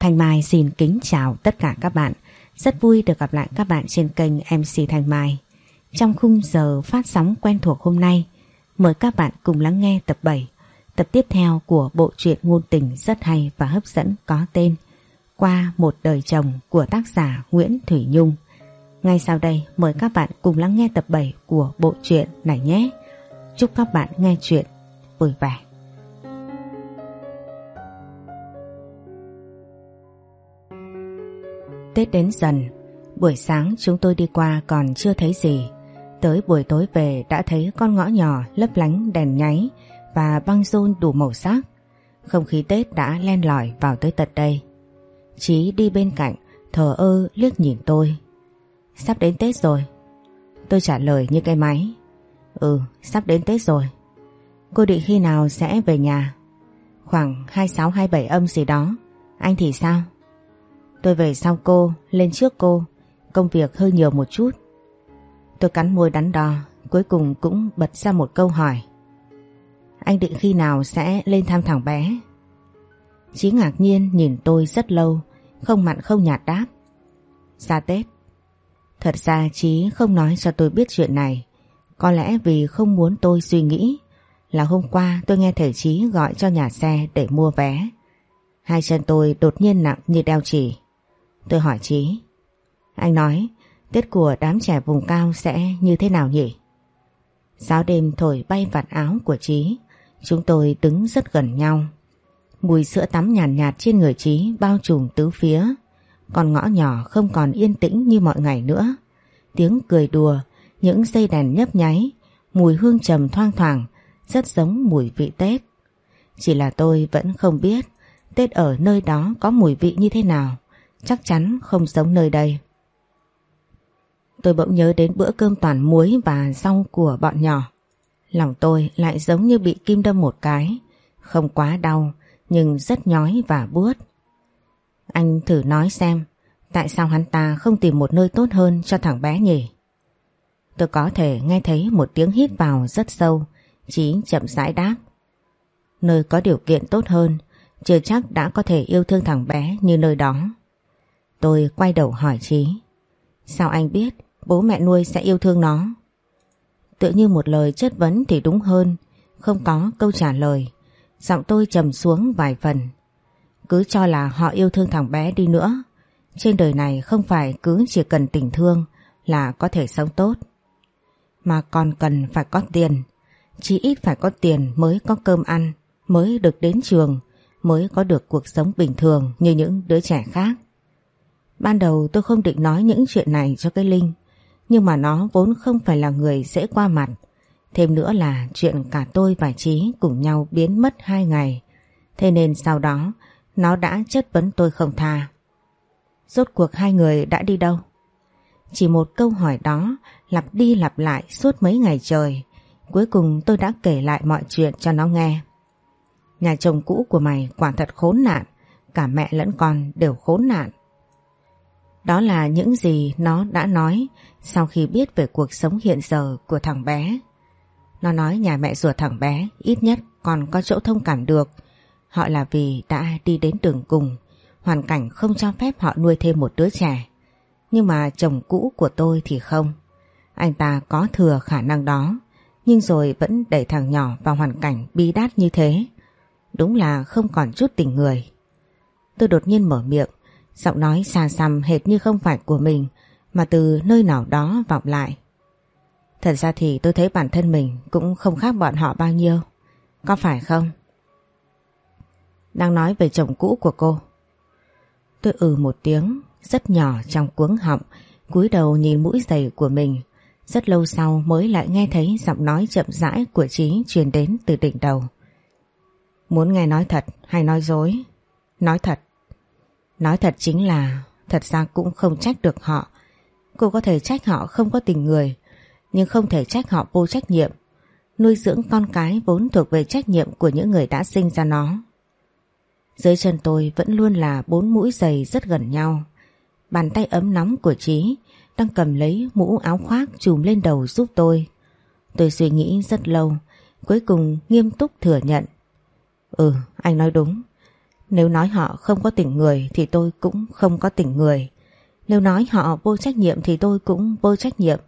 Thanh Mai xin kính chào tất cả các bạn. Rất vui được gặp lại các bạn trên kênh MC Thanh Mai. Trong khung giờ phát sóng quen thuộc hôm nay, mời các bạn cùng lắng nghe tập 7, tập tiếp theo của bộ truyện ngôn tình rất hay và hấp dẫn có tên Qua một đời chồng của tác giả Nguyễn Thủy Nhung. Ngay sau đây mời các bạn cùng lắng nghe tập 7 của bộ truyện này nhé. Chúc các bạn nghe chuyện vui vẻ. Tết đến dần, buổi sáng chúng tôi đi qua còn chưa thấy gì. Tới buổi tối về đã thấy con ngõ nhỏ lấp lánh đèn nháy và băng rôn đủ màu sắc. Không khí Tết đã len lỏi vào tới tận đây. Chí đi bên cạnh, thờ ơ liếc nhìn tôi. Sắp đến Tết rồi. Tôi trả lời như cái máy. Ừ, sắp đến Tết rồi. Cô định khi nào sẽ về nhà? Khoảng 26-27 âm gì đó. Anh thì sao? Tôi về sau cô, lên trước cô, công việc hơi nhiều một chút. Tôi cắn môi đắn đo, cuối cùng cũng bật ra một câu hỏi. Anh định khi nào sẽ lên thăm thằng bé? Chí ngạc nhiên nhìn tôi rất lâu, không mặn không nhạt đáp. Ra Tết. Thật ra Chí không nói cho tôi biết chuyện này, có lẽ vì không muốn tôi suy nghĩ là hôm qua tôi nghe thầy Chí gọi cho nhà xe để mua vé. Hai chân tôi đột nhiên nặng như đeo chỉ. Tôi hỏi trí Anh nói Tết của đám trẻ vùng cao sẽ như thế nào nhỉ? Giáo đêm thổi bay vạt áo của trí Chúng tôi đứng rất gần nhau. Mùi sữa tắm nhàn nhạt, nhạt trên người trí bao trùm tứ phía. Còn ngõ nhỏ không còn yên tĩnh như mọi ngày nữa. Tiếng cười đùa, những dây đèn nhấp nháy Mùi hương trầm thoang thoảng Rất giống mùi vị Tết. Chỉ là tôi vẫn không biết Tết ở nơi đó có mùi vị như thế nào chắc chắn không sống nơi đây. Tôi bỗng nhớ đến bữa cơm toàn muối và rau của bọn nhỏ. Lòng tôi lại giống như bị kim đâm một cái, không quá đau nhưng rất nhói và buốt. Anh thử nói xem, tại sao hắn ta không tìm một nơi tốt hơn cho thằng bé nhỉ? Tôi có thể nghe thấy một tiếng hít vào rất sâu, Chí chậm rãi đáp. Nơi có điều kiện tốt hơn, chưa chắc đã có thể yêu thương thằng bé như nơi đó. Tôi quay đầu hỏi Trí Sao anh biết bố mẹ nuôi sẽ yêu thương nó? Tự như một lời chất vấn thì đúng hơn, Không có câu trả lời. Giọng tôi trầm xuống vài phần. Cứ cho là họ yêu thương thằng bé đi nữa. Trên đời này không phải cứ chỉ cần tình thương Là có thể sống tốt. Mà còn cần phải có tiền. Chỉ ít phải có tiền mới có cơm ăn, Mới được đến trường, Mới có được cuộc sống bình thường như những đứa trẻ khác. Ban đầu tôi không định nói những chuyện này cho cái Linh, Nhưng mà nó vốn không phải là người dễ qua mặt. Thêm nữa là chuyện cả tôi và Trí cùng nhau biến mất hai ngày. Thế nên sau đó, nó đã chất vấn tôi không tha. Rốt cuộc hai người đã đi đâu? Chỉ một câu hỏi đó, lặp đi lặp lại suốt mấy ngày trời. Cuối cùng tôi đã kể lại mọi chuyện cho nó nghe. Nhà chồng cũ của mày quả thật khốn nạn, Cả mẹ lẫn con đều khốn nạn đó là những gì nó đã nói sau khi biết về cuộc sống hiện giờ của thằng bé. Nó nói nhà mẹ ruột thằng bé ít nhất còn có chỗ thông cảm được. Họ là vì đã đi đến đường cùng, hoàn cảnh không cho phép họ nuôi thêm một đứa trẻ. Nhưng mà chồng cũ của tôi thì không. Anh ta có thừa khả năng đó, nhưng rồi vẫn đẩy thằng nhỏ vào hoàn cảnh bi đát như thế. Đúng là không còn chút tình người. Tôi đột nhiên mở miệng, Giọng nói xa xăm hệt như không phải của mình mà từ nơi nào đó vọng lại. Thật ra thì tôi thấy bản thân mình cũng không khác bọn họ bao nhiêu. Có phải không? Đang nói về chồng cũ của cô. Tôi ừ một tiếng, rất nhỏ trong cuống họng, cúi đầu nhìn mũi giày của mình. Rất lâu sau mới lại nghe thấy giọng nói chậm rãi của Trí truyền đến từ đỉnh đầu. Muốn nghe nói thật hay nói dối? Nói thật. Nói thật chính là thật ra cũng không trách được họ. Cô có thể trách họ không có tình người, nhưng không thể trách họ vô trách nhiệm. Nuôi dưỡng con cái vốn thuộc về trách nhiệm của những người đã sinh ra nó. Dưới chân tôi vẫn luôn là bốn mũi giày rất gần nhau. Bàn tay ấm nóng của Trí đang cầm lấy mũ áo khoác trùm lên đầu giúp tôi. Tôi suy nghĩ rất lâu, cuối cùng nghiêm túc thừa nhận. Ừ, anh nói đúng. Nếu nói họ không có tình người thì tôi cũng không có tình người. Nếu nói họ vô trách nhiệm thì tôi cũng vô trách nhiệm.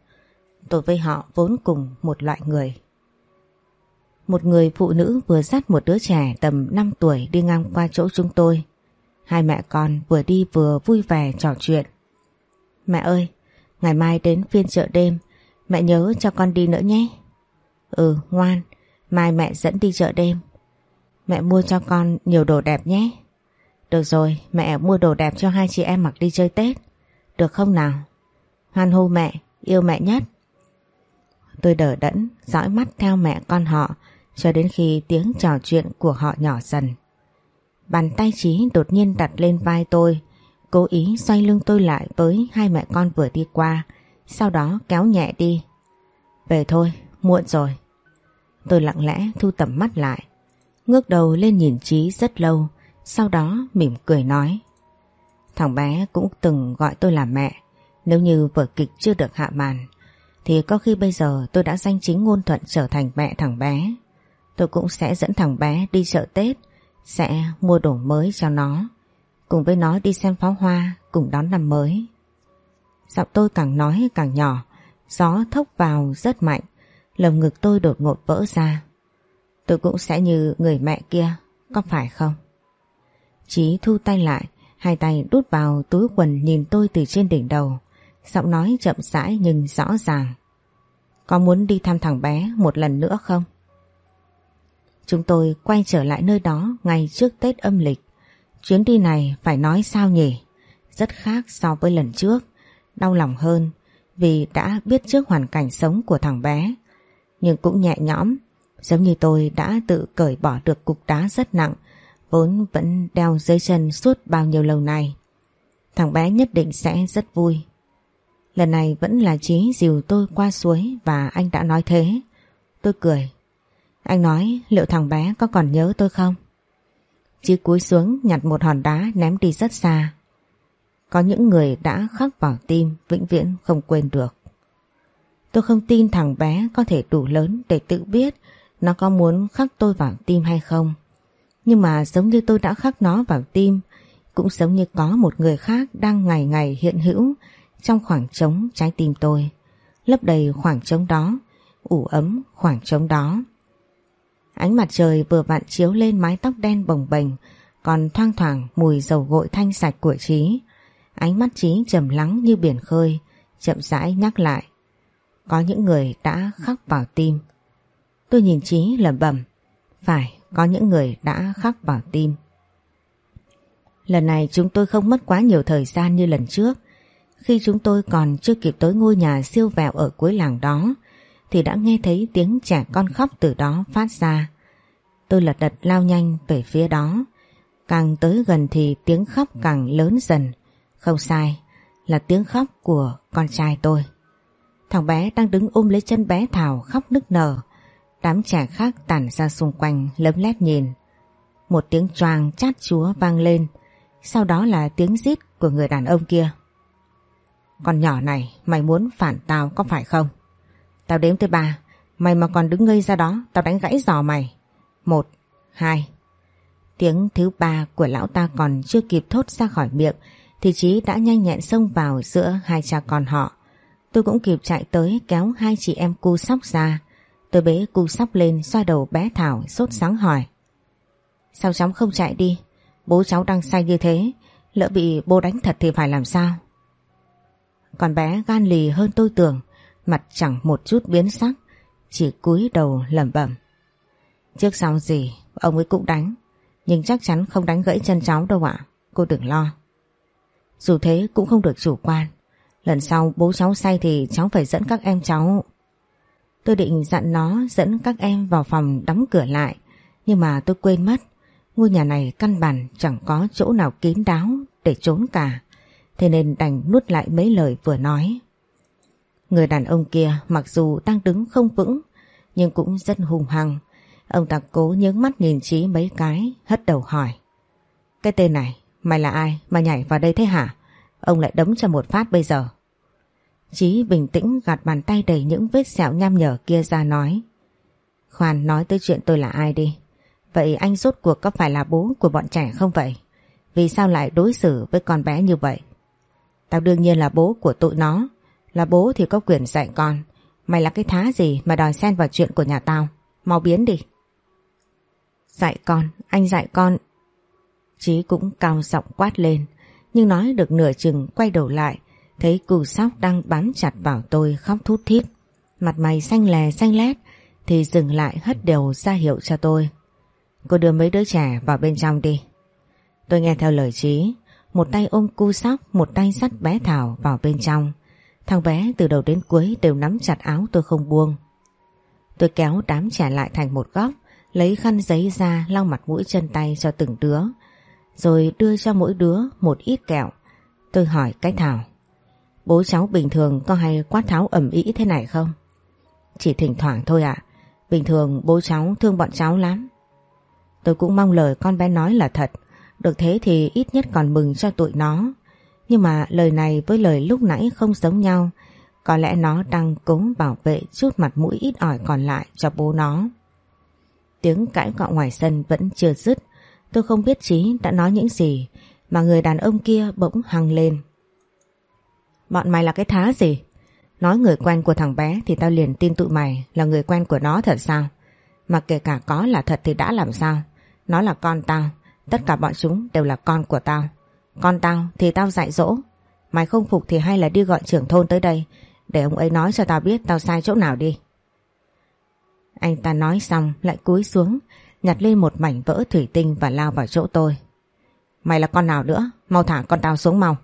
Tôi với họ vốn cùng một loại người. Một người phụ nữ vừa dắt một đứa trẻ tầm 5 tuổi đi ngang qua chỗ chúng tôi. Hai mẹ con vừa đi vừa vui vẻ trò chuyện. Mẹ ơi, ngày mai đến phiên chợ đêm, mẹ nhớ cho con đi nữa nhé. Ừ, ngoan, mai mẹ dẫn đi chợ đêm. Mẹ mua cho con nhiều đồ đẹp nhé. Được rồi, mẹ mua đồ đẹp cho hai chị em mặc đi chơi Tết. Được không nào? Hoan hô mẹ, yêu mẹ nhất. Tôi đỡ đẫn, dõi mắt theo mẹ con họ cho đến khi tiếng trò chuyện của họ nhỏ dần. Bàn tay trí đột nhiên đặt lên vai tôi, cố ý xoay lưng tôi lại với hai mẹ con vừa đi qua, sau đó kéo nhẹ đi. Về thôi, muộn rồi. Tôi lặng lẽ thu tầm mắt lại, ngước đầu lên nhìn Trí rất lâu, sau đó mỉm cười nói. Thằng bé cũng từng gọi tôi là mẹ, nếu như vở kịch chưa được hạ màn, thì có khi bây giờ tôi đã danh chính ngôn thuận trở thành mẹ thằng bé. Tôi cũng sẽ dẫn thằng bé đi chợ Tết, sẽ mua đồ mới cho nó, cùng với nó đi xem pháo hoa, cùng đón năm mới. Giọng tôi càng nói càng nhỏ, gió thốc vào rất mạnh, lồng ngực tôi đột ngột vỡ ra. Tôi cũng sẽ như người mẹ kia, có phải không? Chí thu tay lại, hai tay đút vào túi quần nhìn tôi từ trên đỉnh đầu, giọng nói chậm rãi nhưng rõ ràng. Có muốn đi thăm thằng bé một lần nữa không? Chúng tôi quay trở lại nơi đó ngay trước Tết âm lịch. Chuyến đi này phải nói sao nhỉ? Rất khác so với lần trước. Đau lòng hơn vì đã biết trước hoàn cảnh sống của thằng bé. Nhưng cũng nhẹ nhõm, giống như tôi đã tự cởi bỏ được cục đá rất nặng, vốn vẫn đeo dưới chân suốt bao nhiêu lâu nay. Thằng bé nhất định sẽ rất vui. Lần này vẫn là trí dìu tôi qua suối và anh đã nói thế. Tôi cười anh nói liệu thằng bé có còn nhớ tôi không? Chí cúi xuống nhặt một hòn đá ném đi rất xa. Có những người đã khắc vào tim vĩnh viễn không quên được. Tôi không tin thằng bé có thể đủ lớn để tự biết nó có muốn khắc tôi vào tim hay không. Nhưng mà giống như tôi đã khắc nó vào tim, cũng giống như có một người khác đang ngày ngày hiện hữu trong khoảng trống trái tim tôi. Lấp đầy khoảng trống đó, ủ ấm khoảng trống đó. Ánh mặt trời vừa vặn chiếu lên mái tóc đen bồng bềnh, còn thoang thoảng mùi dầu gội thanh sạch của Trí. Ánh mắt Trí trầm lắng như biển khơi, chậm rãi nhắc lại. Có những người đã khắc vào tim. Tôi nhìn Trí lẩm bẩm, phải có những người đã khắc vào tim. Lần này chúng tôi không mất quá nhiều thời gian như lần trước. Khi chúng tôi còn chưa kịp tới ngôi nhà siêu vẹo ở cuối làng đó, thì đã nghe thấy tiếng trẻ con khóc từ đó phát ra. Tôi lật đật lao nhanh về phía đó. Càng tới gần thì tiếng khóc càng lớn dần. Không sai, là tiếng khóc của con trai tôi. Thằng bé đang đứng ôm lấy chân bé Thảo khóc nức nở. Đám trẻ khác tản ra xung quanh lấm lét nhìn. Một tiếng choàng chát chúa vang lên. Sau đó là tiếng rít của người đàn ông kia. Con nhỏ này mày muốn phản tao có phải không? Tao đếm tới ba Mày mà còn đứng ngây ra đó Tao đánh gãy giò mày Một, hai Tiếng thứ ba của lão ta còn chưa kịp thốt ra khỏi miệng Thì Chí đã nhanh nhẹn xông vào giữa hai cha con họ Tôi cũng kịp chạy tới kéo hai chị em cu sóc ra Tôi bế cu sóc lên, xoa đầu bé Thảo, sốt sáng hỏi. Sao cháu không chạy đi? Bố cháu đang say như thế, Lỡ bị bố đánh thật thì phải làm sao? Còn bé gan lì hơn tôi tưởng, Mặt chẳng một chút biến sắc, Chỉ cúi đầu lẩm bẩm. Trước sau gì, Ông ấy cũng đánh, Nhưng chắc chắn không đánh gãy chân cháu đâu ạ, Cô đừng lo. Dù thế cũng không được chủ quan, Lần sau bố cháu say thì cháu phải dẫn các em cháu Tôi định dặn nó dẫn các em vào phòng đóng cửa lại Nhưng mà tôi quên mất Ngôi nhà này căn bản chẳng có chỗ nào kín đáo để trốn cả Thế nên đành nuốt lại mấy lời vừa nói Người đàn ông kia mặc dù đang đứng không vững nhưng cũng rất hùng hăng. Ông ta cố nhướng mắt nhìn Trí mấy cái, hất đầu hỏi. Cái tên này, mày là ai mà nhảy vào đây thế hả? Ông lại đấm cho một phát bây giờ. Chí bình tĩnh gạt bàn tay đầy những vết sẹo nham nhở kia ra nói. Khoan nói tới chuyện tôi là ai đi. Vậy anh rốt cuộc có phải là bố của bọn trẻ không vậy? Vì sao lại đối xử với con bé như vậy? Tao đương nhiên là bố của tụi nó. Là bố thì có quyền dạy con. Mày là cái thá gì mà đòi xen vào chuyện của nhà tao? Mau biến đi. Dạy con, anh dạy con. Chí cũng cao giọng quát lên. Nhưng nói được nửa chừng quay đầu lại. Thấy cù sóc đang bám chặt vào tôi khóc thút thít. Mặt mày xanh lè xanh lét. Thì dừng lại hất đều ra hiệu cho tôi. Cô đưa mấy đứa trẻ vào bên trong đi. Tôi nghe theo lời Chí. Một tay ôm cu sóc, một tay dắt bé Thảo vào bên trong. Thằng bé từ đầu đến cuối đều nắm chặt áo tôi không buông. Tôi kéo đám trẻ lại thành một góc, lấy khăn giấy ra lau mặt mũi chân tay cho từng đứa, rồi đưa cho mỗi đứa một ít kẹo. Tôi hỏi cái Thảo, bố cháu bình thường có hay quát tháo ẩm ý thế này không? Chỉ thỉnh thoảng thôi ạ, bình thường bố cháu thương bọn cháu lắm. Tôi cũng mong lời con bé nói là thật, được thế thì ít nhất còn mừng cho tụi nó. Nhưng mà lời này với lời lúc nãy không giống nhau. Có lẽ nó đang cố bảo vệ chút mặt mũi ít ỏi còn lại cho bố nó. Tiếng cãi cọ ngoài sân vẫn chưa dứt. Tôi không biết Trí đã nói những gì mà người đàn ông kia bỗng hăng lên. Bọn mày là cái thá gì? Nói người quen của thằng bé thì tao liền tin tụi mày là người quen của nó thật sao? Mà kể cả có là thật thì đã làm sao? Nó là con tao, tất cả bọn chúng đều là con của tao. Con tao thì tao dạy dỗ. Mày không phục thì hay là đi gọi trưởng thôn tới đây để ông ấy nói cho tao biết tao sai chỗ nào đi. Anh ta nói xong lại cúi xuống nhặt lên một mảnh vỡ thủy tinh và lao vào chỗ tôi. Mày là con nào nữa? Mau thả con tao xuống mau.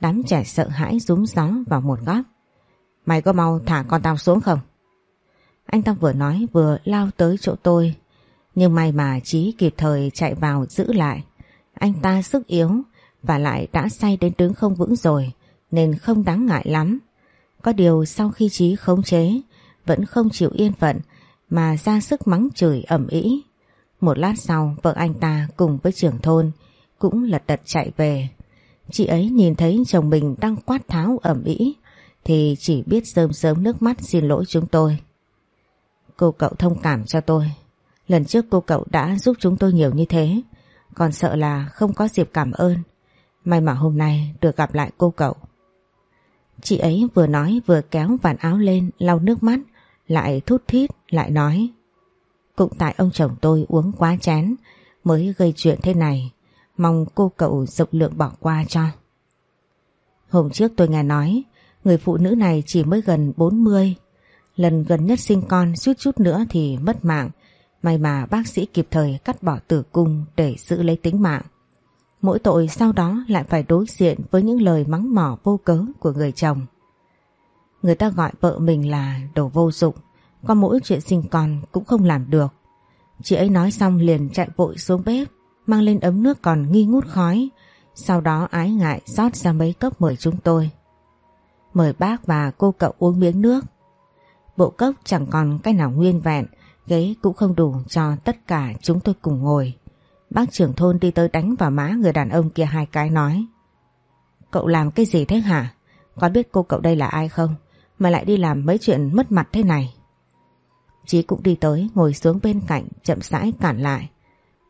Đám trẻ sợ hãi rúm gió vào một góc. Mày có mau thả con tao xuống không? Anh ta vừa nói vừa lao tới chỗ tôi. Nhưng may mà Chí kịp thời chạy vào giữ lại. Anh ta sức yếu và lại đã say đến đứng không vững rồi, nên không đáng ngại lắm. Có điều sau khi Trí khống chế, vẫn không chịu yên phận mà ra sức mắng chửi ẩm ý. Một lát sau, vợ anh ta cùng với trưởng thôn cũng lật đật chạy về. Chị ấy nhìn thấy chồng mình đang quát tháo ẩm ý thì chỉ biết sớm sớm nước mắt xin lỗi chúng tôi. Cô cậu thông cảm cho tôi. Lần trước cô cậu đã giúp chúng tôi nhiều như thế, còn sợ là không có dịp cảm ơn May mà hôm nay được gặp lại cô cậu Chị ấy vừa nói vừa kéo vạt áo lên, lau nước mắt, Lại thút thít, lại nói, Cũng tại ông chồng tôi uống quá chén Mới gây chuyện thế này Mong cô cậu rộng lượng bỏ qua cho Hôm trước tôi nghe nói Người phụ nữ này chỉ mới gần 40 Lần gần nhất sinh con suýt chút nữa thì mất mạng May mà bác sĩ kịp thời cắt bỏ tử cung để giữ lấy tính mạng. Mỗi tội sau đó lại phải đối diện với những lời mắng mỏ vô cớ của người chồng. Người ta gọi vợ mình là đồ vô dụng, có mỗi chuyện sinh con cũng không làm được. Chị ấy nói xong liền chạy vội xuống bếp, mang lên ấm nước còn nghi ngút khói, sau đó ái ngại rót ra mấy cốc mời chúng tôi. Mời bác và cô cậu uống miếng nước. Bộ cốc chẳng còn cái nào nguyên vẹn, Ghế cũng không đủ cho tất cả chúng tôi cùng ngồi. Bác trưởng thôn đi tới đánh vào má người đàn ông kia hai cái nói. Cậu làm cái gì thế hả? Có biết cô cậu đây là ai không? Mà lại đi làm mấy chuyện mất mặt thế này. Chí cũng đi tới ngồi xuống bên cạnh chậm rãi cản lại.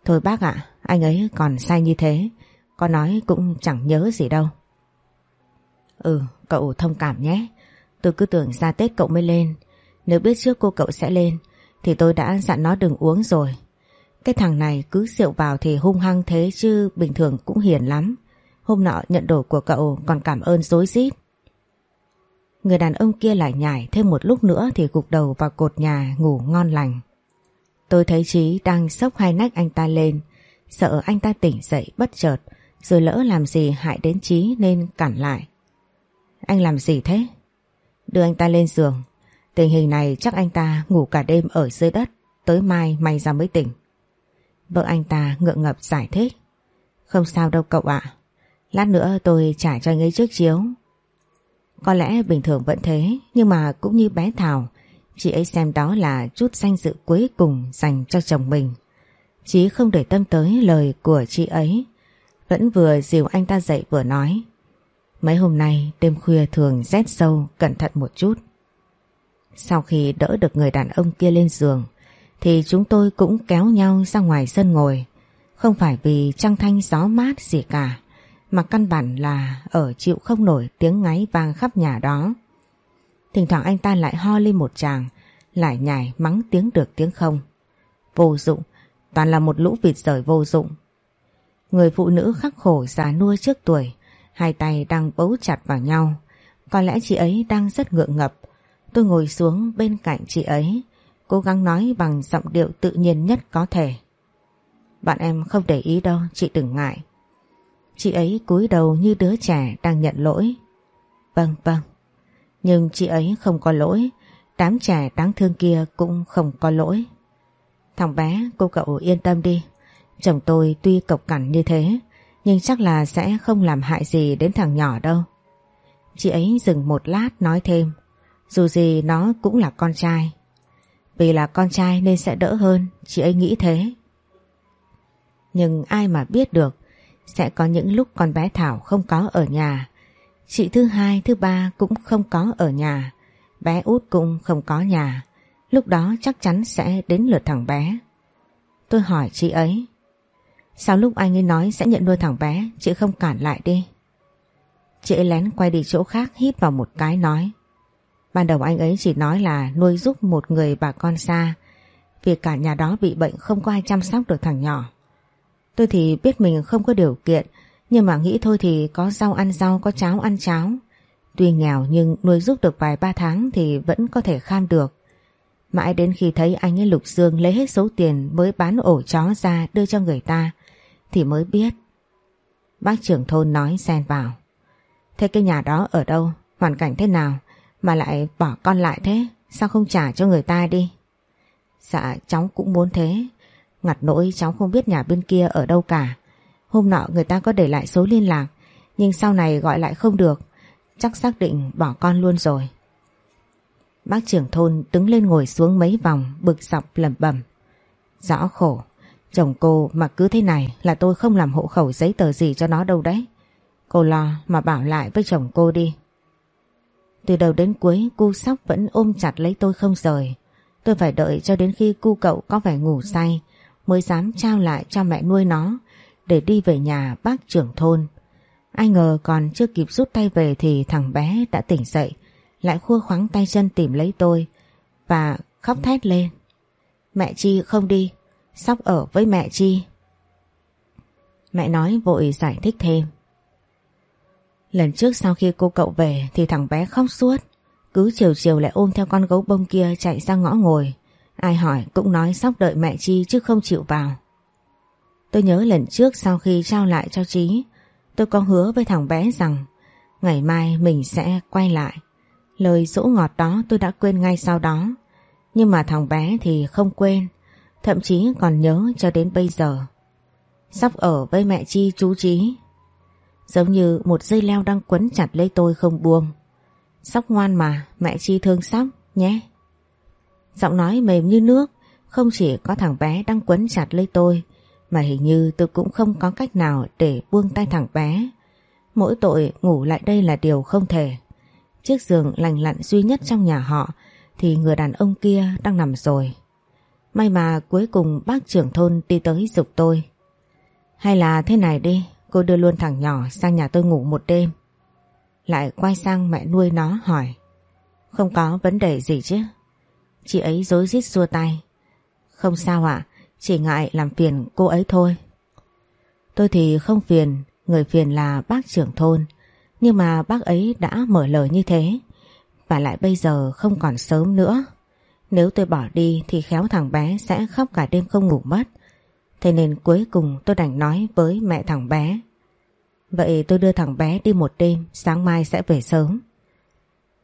Thôi bác ạ, anh ấy còn sai như thế. Có nói cũng chẳng nhớ gì đâu. Ừ, cậu thông cảm nhé. Tôi cứ tưởng ra Tết cậu mới lên. Nếu biết trước cô cậu sẽ lên thì tôi đã dặn nó đừng uống rồi. Cái thằng này cứ rượu vào thì hung hăng thế chứ bình thường cũng hiền lắm. Hôm nọ nhận đồ của cậu còn cảm ơn dối rít. Người đàn ông kia lại nhảy thêm một lúc nữa thì gục đầu vào cột nhà ngủ ngon lành. Tôi thấy Trí đang sốc hai nách anh ta lên, sợ anh ta tỉnh dậy bất chợt, rồi lỡ làm gì hại đến Trí nên cản lại. Anh làm gì thế? Đưa anh ta lên giường, Tình hình này chắc anh ta ngủ cả đêm ở dưới đất, tới mai may ra mới tỉnh. Vợ anh ta ngượng ngập giải thích. Không sao đâu cậu ạ, lát nữa tôi trả cho anh ấy trước chiếu. Có lẽ bình thường vẫn thế, nhưng mà cũng như bé Thảo, chị ấy xem đó là chút danh dự cuối cùng dành cho chồng mình. Chí không để tâm tới lời của chị ấy, vẫn vừa dìu anh ta dậy vừa nói. Mấy hôm nay đêm khuya thường rét sâu, cẩn thận một chút. Sau khi đỡ được người đàn ông kia lên giường thì chúng tôi cũng kéo nhau ra ngoài sân ngồi. Không phải vì trăng thanh gió mát gì cả, mà căn bản là ở chịu không nổi tiếng ngáy vang khắp nhà đó. Thỉnh thoảng anh ta lại ho lên một tràng, lại nhảy mắng tiếng được tiếng không. Vô dụng, toàn là một lũ vịt rời vô dụng. Người phụ nữ khắc khổ già nuôi trước tuổi, hai tay đang bấu chặt vào nhau. Có lẽ chị ấy đang rất ngượng ngập. Tôi ngồi xuống bên cạnh chị ấy, cố gắng nói bằng giọng điệu tự nhiên nhất có thể. Bạn em không để ý đâu, chị đừng ngại. Chị ấy cúi đầu như đứa trẻ đang nhận lỗi. Vâng vâng. Nhưng chị ấy không có lỗi, đám trẻ đáng thương kia cũng không có lỗi. Thằng bé, cô cậu yên tâm đi. Chồng tôi tuy cộc cằn như thế, nhưng chắc là sẽ không làm hại gì đến thằng nhỏ đâu. Chị ấy dừng một lát nói thêm, dù gì nó cũng là con trai. Vì là con trai nên sẽ đỡ hơn, chị ấy nghĩ thế. Nhưng ai mà biết được, sẽ có những lúc con bé Thảo không có ở nhà. Chị thứ hai, thứ ba cũng không có ở nhà. Bé út cũng không có nhà. Lúc đó chắc chắn sẽ đến lượt thằng bé. Tôi hỏi chị ấy. Sao lúc anh ấy nói sẽ nhận nuôi thằng bé, chị không cản lại đi. Chị ấy lén quay đi chỗ khác hít vào một cái nói. Ban đầu anh ấy chỉ nói là nuôi giúp một người bà con xa. Vì cả nhà đó bị bệnh không có ai chăm sóc được thằng nhỏ. Tôi thì biết mình không có điều kiện, nhưng mà nghĩ thôi thì có rau ăn rau, có cháo ăn cháo. Tuy nghèo nhưng nuôi giúp được vài ba tháng thì vẫn có thể kham được. Mãi đến khi thấy anh ấy Lục Dương lấy hết số tiền mới bán ổ chó ra đưa cho người ta thì mới biết. Bác trưởng thôn nói xen vào. Thế cái nhà đó ở đâu? Hoàn cảnh thế nào? Mà lại bỏ con lại thế? Sao không trả cho người ta đi? Dạ cháu cũng muốn thế. Ngặt nỗi cháu không biết nhà bên kia ở đâu cả. Hôm nọ người ta có để lại số liên lạc nhưng sau này gọi lại không được. Chắc xác định bỏ con luôn rồi. Bác trưởng thôn đứng lên ngồi xuống mấy vòng bực dọc lẩm bẩm. Rõ khổ, chồng cô mà cứ thế này là tôi không làm hộ khẩu giấy tờ gì cho nó đâu đấy. Cô lo mà bảo lại với chồng cô đi. Từ đầu đến cuối cu sóc vẫn ôm chặt lấy tôi không rời. Tôi phải đợi cho đến khi cu cậu có vẻ ngủ say mới dám trao lại cho mẹ nuôi nó để đi về nhà bác trưởng thôn. Ai ngờ còn chưa kịp rút tay về thì thằng bé đã tỉnh dậy lại khua khoáng tay chân tìm lấy tôi và khóc thét lên. Mẹ Chi không đi, sóc ở với mẹ Chi. Mẹ nói vội giải thích thêm. Lần trước sau khi cô cậu về thì thằng bé khóc suốt, cứ chiều chiều lại ôm theo con gấu bông kia chạy ra ngõ ngồi. Ai hỏi cũng nói sóc đợi mẹ Chi chứ không chịu vào. Tôi nhớ lần trước sau khi trao lại cho Trí, tôi có hứa với thằng bé rằng ngày mai mình sẽ quay lại. Lời dỗ ngọt đó tôi đã quên ngay sau đó. Nhưng mà thằng bé thì không quên, thậm chí còn nhớ cho đến bây giờ. Sắp ở với mẹ Chi chú Trí. Giống như một dây leo đang quấn chặt lấy tôi không buông. Sóc ngoan mà, mẹ Chi thương Sóc nhé. Giọng nói mềm như nước, không chỉ có thằng bé đang quấn chặt lấy tôi, mà hình như tôi cũng không có cách nào để buông tay thằng bé. Mỗi tội ngủ lại đây là điều không thể. Chiếc giường lành lặn duy nhất trong nhà họ thì người đàn ông kia đang nằm rồi. May mà cuối cùng bác trưởng thôn đi tới dục tôi. Hay là thế này đi, cô đưa luôn thằng nhỏ sang nhà tôi ngủ một đêm. Lại quay sang mẹ nuôi nó hỏi. Không có vấn đề gì chứ? Chị ấy dối rít xua tay. Không sao ạ, chỉ ngại làm phiền cô ấy thôi. Tôi thì không phiền, người phiền là bác trưởng thôn. Nhưng mà bác ấy đã mở lời như thế Và lại bây giờ không còn sớm nữa Nếu tôi bỏ đi thì khéo thằng bé sẽ khóc cả đêm không ngủ mất Thế nên cuối cùng tôi đành nói với mẹ thằng bé Vậy tôi đưa thằng bé đi một đêm Sáng mai sẽ về sớm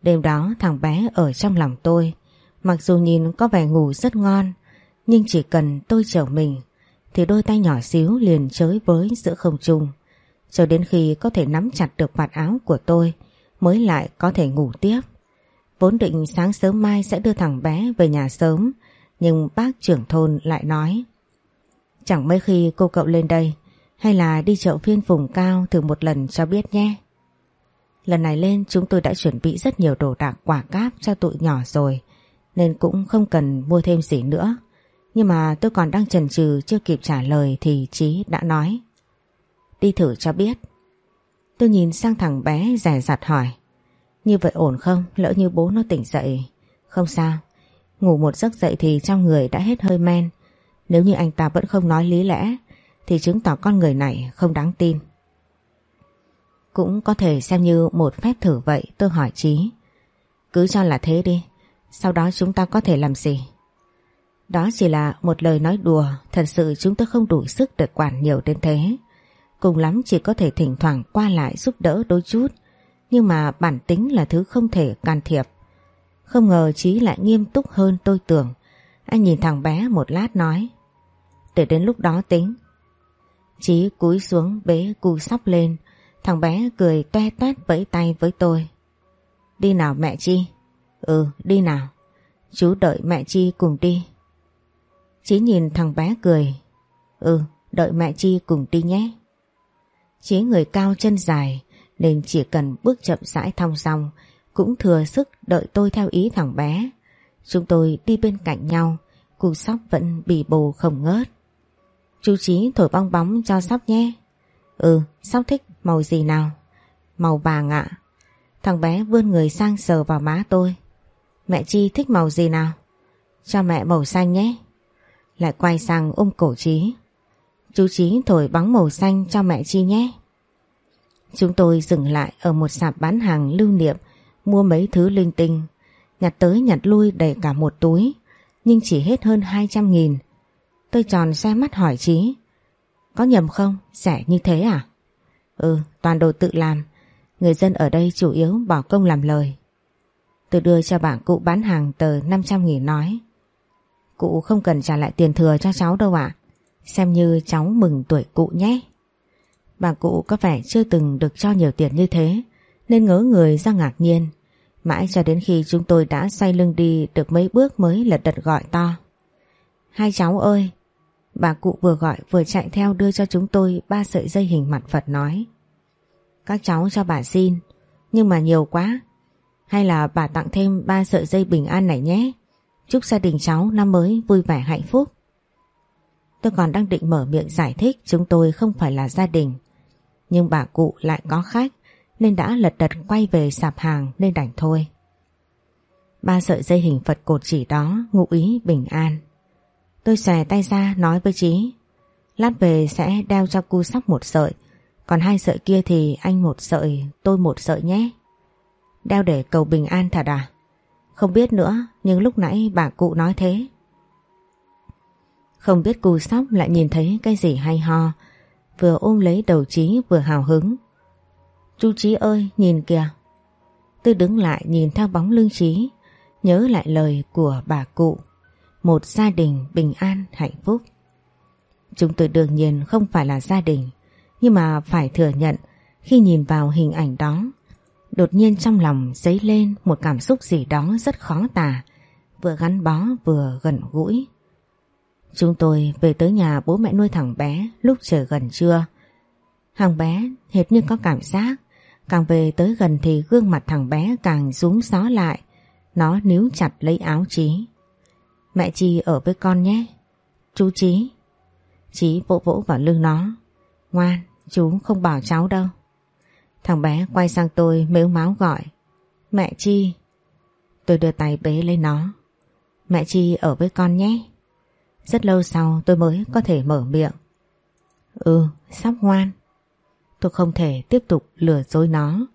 Đêm đó thằng bé ở trong lòng tôi Mặc dù nhìn có vẻ ngủ rất ngon nhưng chỉ cần tôi chở mình Thì đôi tay nhỏ xíu liền chới với giữa không trung cho đến khi có thể nắm chặt được vạt áo của tôi mới lại có thể ngủ tiếp. Vốn định sáng sớm mai sẽ đưa thằng bé về nhà sớm, nhưng bác trưởng thôn lại nói Chẳng mấy khi cô cậu lên đây, hay là đi chợ phiên vùng cao thử một lần cho biết nhé. Lần này lên chúng tôi đã chuẩn bị rất nhiều đồ đạc quả cáp cho tụi nhỏ rồi, nên cũng không cần mua thêm gì nữa. Nhưng mà tôi còn đang chần chừ chưa kịp trả lời thì Chí đã nói. Đi thử cho biết. Tôi nhìn sang thằng bé rẻ rặt hỏi. Như vậy ổn không? Lỡ như bố nó tỉnh dậy. Không sao. Ngủ một giấc dậy thì trong người đã hết hơi men. Nếu như anh ta vẫn không nói lý lẽ, thì chứng tỏ con người này không đáng tin. Cũng có thể xem như một phép thử vậy, tôi hỏi Chí. Cứ cho là thế đi. Sau đó chúng ta có thể làm gì? Đó chỉ là một lời nói đùa, thật sự chúng tôi không đủ sức để quản nhiều đến thế. Cùng lắm chỉ có thể thỉnh thoảng qua lại giúp đỡ đôi chút, nhưng mà bản tính là thứ không thể can thiệp. Không ngờ Chí lại nghiêm túc hơn tôi tưởng. Anh nhìn thằng bé một lát nói. Để đến lúc đó tính. Chí cúi xuống bế cu sóc lên, thằng bé cười toe toét vẫy tay với tôi. Đi nào mẹ Chi? Ừ, đi nào. Chú đợi mẹ Chi cùng đi. Chí nhìn thằng bé cười. Ừ, đợi mẹ Chi cùng đi nhé. Chí người cao chân dài nên chỉ cần bước chậm rãi thong dong cũng thừa sức đợi tôi theo ý thằng bé. Chúng tôi đi bên cạnh nhau, cụ sóc vẫn bì bồ không ngớt. Chú Chí thổi bong bóng cho sóc nhé. Ừ, sóc thích màu gì nào? Màu vàng ạ. Thằng bé vươn người sang sờ vào má tôi. Mẹ Chi thích màu gì nào? Cho mẹ màu xanh nhé. Lại quay sang ôm cổ Chí. Chú Chí thổi bóng màu xanh cho mẹ Chi nhé. Chúng tôi dừng lại ở một sạp bán hàng lưu niệm mua mấy thứ linh tinh. Nhặt tới nhặt lui đầy cả một túi nhưng chỉ hết hơn 200 nghìn. Tôi tròn xe mắt hỏi Chí. Có nhầm không? Rẻ như thế à? Ừ, toàn đồ tự làm. Người dân ở đây chủ yếu bỏ công làm lời. Tôi đưa cho bạn cụ bán hàng tờ 500 nghìn nói. Cụ không cần trả lại tiền thừa cho cháu đâu ạ. Xem như cháu mừng tuổi cụ nhé. Bà cụ có vẻ chưa từng được cho nhiều tiền như thế nên ngớ người ra ngạc nhiên. Mãi cho đến khi chúng tôi đã xoay lưng đi được mấy bước mới lật đật gọi to. Hai cháu ơi! Bà cụ vừa gọi vừa chạy theo đưa cho chúng tôi ba sợi dây hình mặt Phật nói. Các cháu cho bà xin, nhưng mà nhiều quá. Hay là bà tặng thêm ba sợi dây bình an này nhé. Chúc gia đình cháu năm mới vui vẻ hạnh phúc. Tôi còn đang định mở miệng giải thích chúng tôi không phải là gia đình. Nhưng bà cụ lại có khách nên đã lật đật quay về sạp hàng nên đành thôi. Ba sợi dây hình Phật cột chỉ đó ngụ ý bình an. Tôi xòe tay ra nói với Trí Lát về sẽ đeo cho cu sóc một sợi, Còn hai sợi kia thì anh một sợi, Tôi một sợi nhé Đeo để cầu bình an thật à không biết nữa Nhưng lúc nãy bà cụ nói thế. Không biết cu sóc lại nhìn thấy cái gì hay ho. Vừa ôm lấy đầu Trí vừa hào hứng. Chú Trí ơi nhìn kìa. Tôi đứng lại nhìn theo bóng lưng Trí Nhớ lại lời của bà cụ. Một gia đình bình an hạnh phúc. Chúng tôi đương nhiên không phải là gia đình, nhưng mà phải thừa nhận khi nhìn vào hình ảnh đó, đột nhiên trong lòng dấy lên một cảm xúc gì đó rất khó tả, vừa gắn bó vừa gần gũi. Chúng tôi về tới nhà bố mẹ nuôi thằng bé lúc trời gần trưa. Thằng bé hệt như có cảm giác, càng về tới gần thì gương mặt thằng bé càng rúm xó lại, nó níu chặt lấy áo trí. Mẹ Chi ở với con nhé. Chú Chí. Chí vỗ vỗ vào lưng nó. Ngoan, chú không bảo cháu đâu. Thằng bé quay sang tôi mếu máu gọi. Mẹ Chi. Tôi đưa tay bế lên nó. Mẹ Chi ở với con nhé. Rất lâu sau tôi mới có thể mở miệng. Ừ, sắp ngoan. Tôi không thể tiếp tục lừa dối nó.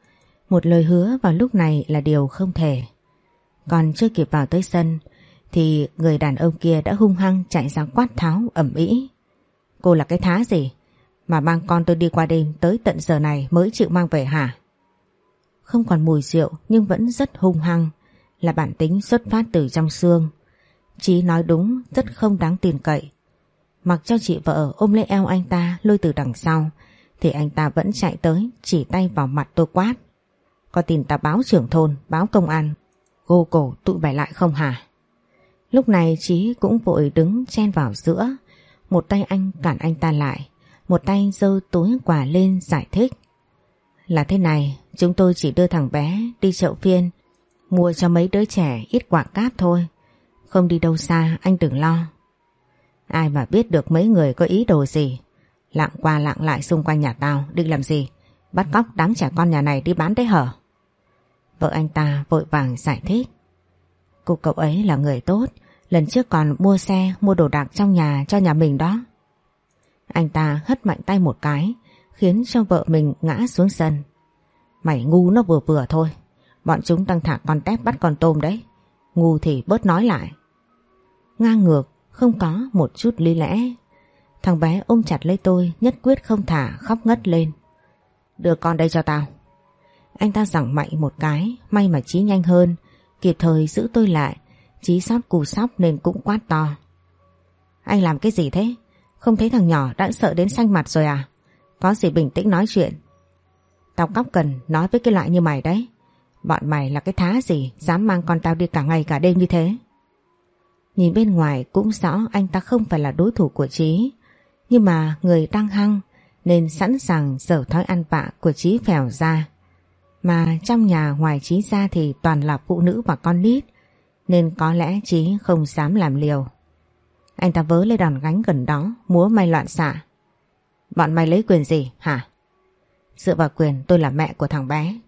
Một lời hứa vào lúc này là điều không thể. Còn chưa kịp vào tới sân, thì người đàn ông kia đã hung hăng chạy ra quát tháo ẩm ý. Cô là cái thá gì? Mà mang con tôi đi qua đêm tới tận giờ này mới chịu mang về hả? Không còn mùi rượu nhưng vẫn rất hung hăng, là bản tính xuất phát từ trong xương. Chí nói đúng, rất không đáng tin cậy. Mặc cho chị vợ ôm lấy eo anh ta lôi từ đằng sau, thì anh ta vẫn chạy tới chỉ tay vào mặt tôi quát. Có tin ta báo trưởng thôn, báo công an, gô cổ tụi bày lại không hả? Lúc này Chí cũng vội đứng chen vào giữa, một tay anh cản anh ta lại, một tay giơ túi quà lên giải thích. Là thế này, chúng tôi chỉ đưa thằng bé đi chợ phiên, mua cho mấy đứa trẻ ít quả cáp thôi. Không đi đâu xa, anh đừng lo. Ai mà biết được mấy người có ý đồ gì. Lặng qua lặng lại xung quanh nhà tao, định làm gì? Bắt cóc đám trẻ con nhà này đi bán đấy hở? Vợ anh ta vội vàng giải thích. Cô cậu ấy là người tốt, lần trước còn mua xe, mua đồ đạc trong nhà cho nhà mình đó. Anh ta hất mạnh tay một cái, khiến cho vợ mình ngã xuống sân. Mày ngu nó vừa vừa thôi, bọn chúng đang thả con tép bắt con tôm đấy. Ngu thì bớt nói lại. Ngang ngược, không có một chút lý lẽ. Thằng bé ôm chặt lấy tôi, nhất quyết không thả, khóc ngất lên. Đưa con đây cho tao. Anh ta giẳng mạnh một cái, may mà trí nhanh hơn, kịp thời giữ tôi lại. Chí sót cù sóc nên cũng quát to. Anh làm cái gì thế? Không thấy thằng nhỏ đã sợ đến xanh mặt rồi à? Có gì bình tĩnh nói chuyện. Tao cóc cần nói với cái loại như mày đấy. Bọn mày là cái thá gì dám mang con tao đi cả ngày cả đêm như thế. Nhìn bên ngoài cũng rõ anh ta không phải là đối thủ của Trí. Nhưng mà người đang hăng nên sẵn sàng dở thói ăn vạ của Trí phèo ra. Mà trong nhà ngoài Trí ra thì toàn là phụ nữ và con nít, nên có lẽ Trí không dám làm liều. Anh ta vớ lấy đòn gánh gần đó múa may loạn xạ. Bọn mày lấy quyền gì hả? Dựa vào quyền tôi là mẹ của thằng bé.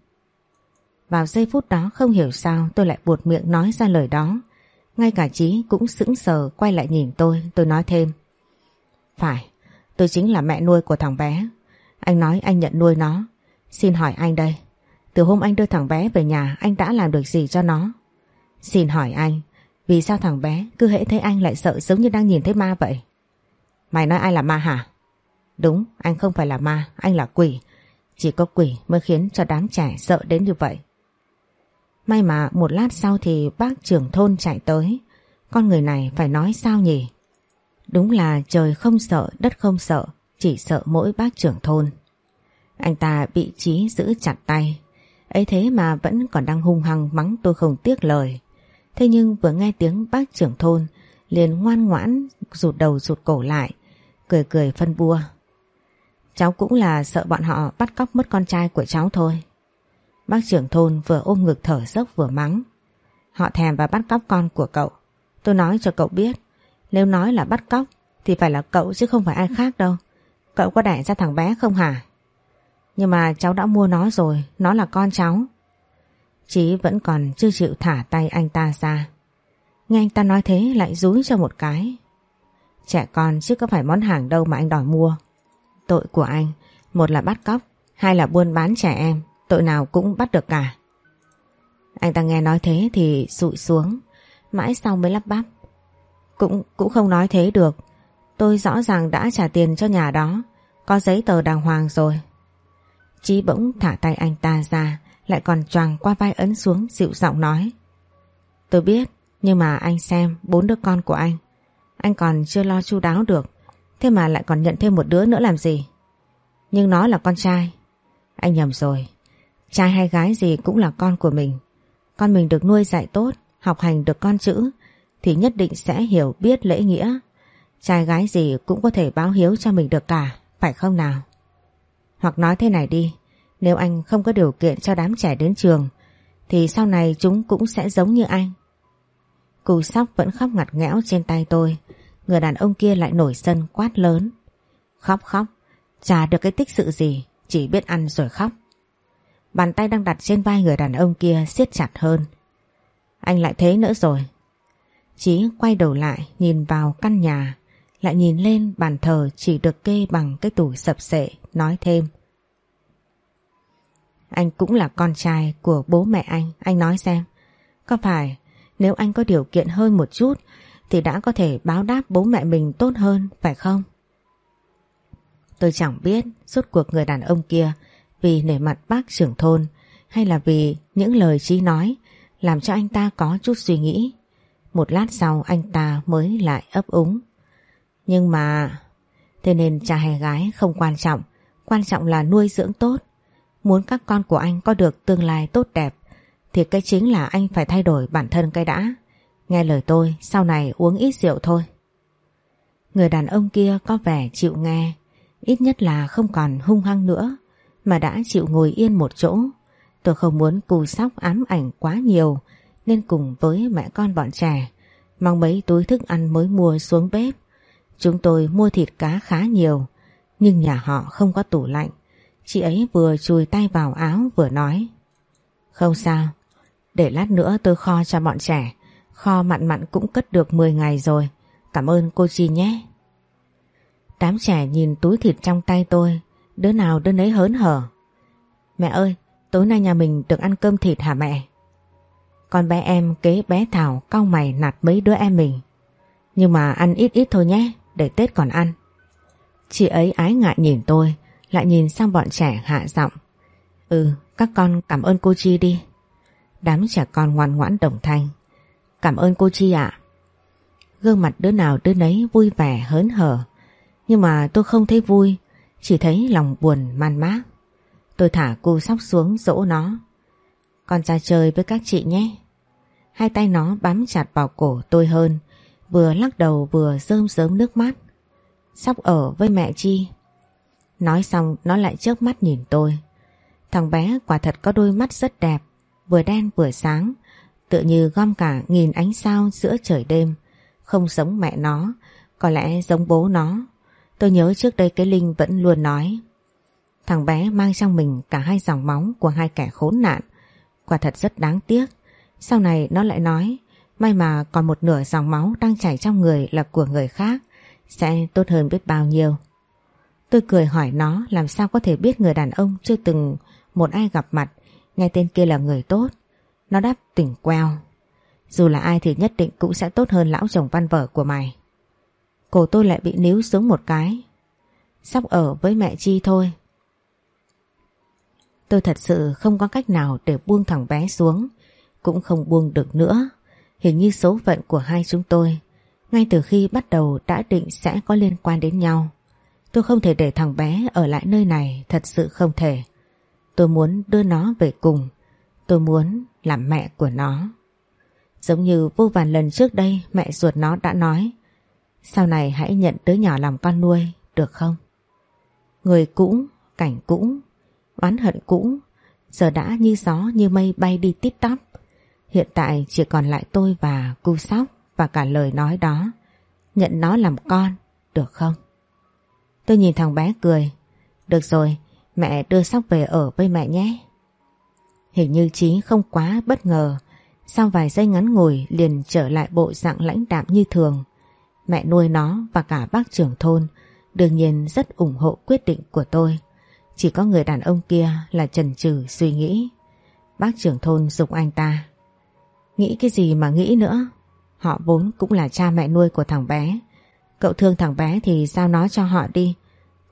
Vào giây phút đó không hiểu sao tôi lại buột miệng nói ra lời đó. Ngay cả chí cũng sững sờ quay lại nhìn tôi, tôi nói thêm. Phải, tôi chính là mẹ nuôi của thằng bé. Anh nói anh nhận nuôi nó. Xin hỏi anh đây, từ hôm anh đưa thằng bé về nhà anh đã làm được gì cho nó? Xin hỏi anh, vì sao thằng bé cứ hễ thấy anh lại sợ giống như đang nhìn thấy ma vậy? Mày nói ai là ma hả? Đúng, anh không phải là ma, anh là quỷ. Chỉ có quỷ mới khiến cho đám trẻ sợ đến như vậy. May mà một lát sau thì bác trưởng thôn chạy tới. Con người này phải nói sao nhỉ? Đúng là trời không sợ, đất không sợ, chỉ sợ mỗi bác trưởng thôn. Anh ta bị trí giữ chặt tay. ấy thế mà vẫn còn đang hung hăng mắng tôi không tiếc lời. Thế nhưng vừa nghe tiếng bác trưởng thôn liền ngoan ngoãn rụt đầu rụt cổ lại, cười cười phân bua. Cháu cũng là sợ bọn họ bắt cóc mất con trai của cháu thôi. Bác trưởng thôn vừa ôm ngực thở dốc vừa mắng. Họ thèm và bắt cóc con của cậu. Tôi nói cho cậu biết, nếu nói là bắt cóc thì phải là cậu chứ không phải ai khác đâu. Cậu có đẻ ra thằng bé không hả? Nhưng mà cháu đã mua nó rồi, nó là con cháu. Chí vẫn còn chưa chịu thả tay anh ta ra. Nghe anh ta nói thế lại rúi cho một cái. Trẻ con chứ có phải món hàng đâu mà anh đòi mua. Tội của anh, một là bắt cóc, hai là buôn bán trẻ em, tội nào cũng bắt được cả. Anh ta nghe nói thế thì sụi xuống, mãi sau mới lắp bắp. Cũng cũng không nói thế được, tôi rõ ràng đã trả tiền cho nhà đó, có giấy tờ đàng hoàng rồi. Chí bỗng thả tay anh ta ra, lại còn choàng qua vai ấn xuống dịu giọng nói. Tôi biết, nhưng mà anh xem bốn đứa con của anh, anh còn chưa lo chu đáo được, thế mà lại còn nhận thêm một đứa nữa làm gì? Nhưng nó là con trai. Anh nhầm rồi, trai hay gái gì cũng là con của mình. Con mình được nuôi dạy tốt, học hành được con chữ, thì nhất định sẽ hiểu biết lễ nghĩa. Trai gái gì cũng có thể báo hiếu cho mình được cả, phải không nào? Hoặc nói thế này đi, nếu anh không có điều kiện cho đám trẻ đến trường thì sau này chúng cũng sẽ giống như anh. Cù sóc vẫn khóc ngặt nghẽo trên tay tôi. Người đàn ông kia lại nổi sân quát lớn. Khóc khóc, chả được cái tích sự gì, chỉ biết ăn rồi khóc. Bàn tay đang đặt trên vai người đàn ông kia siết chặt hơn. Anh lại thế nữa rồi. Chí quay đầu lại nhìn vào căn nhà, lại nhìn lên bàn thờ chỉ được kê bằng cái tủ sập sệ, nói thêm. Anh cũng là con trai của bố mẹ anh, anh nói xem. Có phải nếu anh có điều kiện hơn một chút thì đã có thể báo đáp bố mẹ mình tốt hơn, phải không? Tôi chẳng biết suốt cuộc người đàn ông kia vì nể mặt bác trưởng thôn hay là vì những lời trí nói làm cho anh ta có chút suy nghĩ. Một lát sau anh ta mới lại ấp úng. Nhưng mà... Thế nên cha hay gái không quan trọng, quan trọng là nuôi dưỡng tốt. Muốn các con của anh có được tương lai tốt đẹp thì cái chính là anh phải thay đổi bản thân cái đã. Nghe lời tôi, sau này uống ít rượu thôi. Người đàn ông kia có vẻ chịu nghe, ít nhất là không còn hung hăng nữa, mà đã chịu ngồi yên một chỗ. Tôi không muốn cù sóc ám ảnh quá nhiều, nên cùng với mẹ con bọn trẻ, mang mấy túi thức ăn mới mua xuống bếp. Chúng tôi mua thịt cá khá nhiều, nhưng nhà họ không có tủ lạnh. Chị ấy vừa chùi tay vào áo vừa nói. Không sao, để lát nữa tôi kho cho bọn trẻ. Kho mặn mặn cũng cất được 10 ngày rồi. Cảm ơn cô Chi nhé. Đám trẻ nhìn túi thịt trong tay tôi, đứa nào đứa nấy hớn hở. Mẹ ơi, tối nay nhà mình được ăn cơm thịt hả mẹ? Con bé em kế bé Thảo cau mày nạt mấy đứa em mình. Nhưng mà ăn ít ít thôi nhé, để Tết còn ăn. Chị ấy ái ngại nhìn tôi, lại nhìn sang bọn trẻ hạ giọng. Ừ, các con cảm ơn cô Chi đi. Đám trẻ con ngoan ngoãn đồng thanh. Cảm ơn cô Chi ạ. Gương mặt đứa nào đứa nấy vui vẻ hớn hở. Nhưng mà tôi không thấy vui, chỉ thấy lòng buồn man mác. Tôi thả cô sóc xuống dỗ nó. Con ra chơi với các chị nhé. Hai tay nó bám chặt vào cổ tôi hơn, vừa lắc đầu vừa rơm rớm nước mắt. Sóc ở với mẹ Chi. Nói xong nó lại chớp mắt nhìn tôi. Thằng bé quả thật có đôi mắt rất đẹp, vừa đen vừa sáng, tựa như gom cả nghìn ánh sao giữa trời đêm, không giống mẹ nó, có lẽ giống bố nó. Tôi nhớ trước đây cái Linh vẫn luôn nói. Thằng bé mang trong mình cả hai dòng máu của hai kẻ khốn nạn, quả thật rất đáng tiếc. Sau này nó lại nói, may mà còn một nửa dòng máu đang chảy trong người là của người khác, sẽ tốt hơn biết bao nhiêu. Tôi cười hỏi nó làm sao có thể biết người đàn ông chưa từng một ai gặp mặt, nghe tên kia là người tốt. Nó đáp tỉnh queo. Dù là ai thì nhất định cũng sẽ tốt hơn lão chồng văn vở của mày. Cổ tôi lại bị níu xuống một cái. Sắp ở với mẹ Chi thôi. Tôi thật sự không có cách nào để buông thằng bé xuống, cũng không buông được nữa. Hình như số phận của hai chúng tôi, ngay từ khi bắt đầu đã định sẽ có liên quan đến nhau. Tôi không thể để thằng bé ở lại nơi này, thật sự không thể. Tôi muốn đưa nó về cùng. Tôi muốn làm mẹ của nó. Giống như vô vàn lần trước đây mẹ ruột nó đã nói Sau này hãy nhận đứa nhỏ làm con nuôi, được không? Người cũ, cảnh cũ, oán hận cũ Giờ đã như gió như mây bay đi tít tắp Hiện tại chỉ còn lại tôi và cu sóc và cả lời nói đó Nhận nó làm con, được không? Tôi nhìn thằng bé cười. Được rồi, mẹ đưa sóc về ở với mẹ nhé. Hình như Chí không quá bất ngờ. Sau vài giây ngắn ngủi liền trở lại bộ dạng lãnh đạm như thường. Mẹ nuôi nó và cả bác trưởng thôn Đương nhiên rất ủng hộ quyết định của tôi. Chỉ có người đàn ông kia là trần trừ suy nghĩ. Bác trưởng thôn dục anh ta. Nghĩ cái gì mà nghĩ nữa? Họ vốn cũng là cha mẹ nuôi của thằng bé. Cậu thương thằng bé thì giao nó cho họ đi.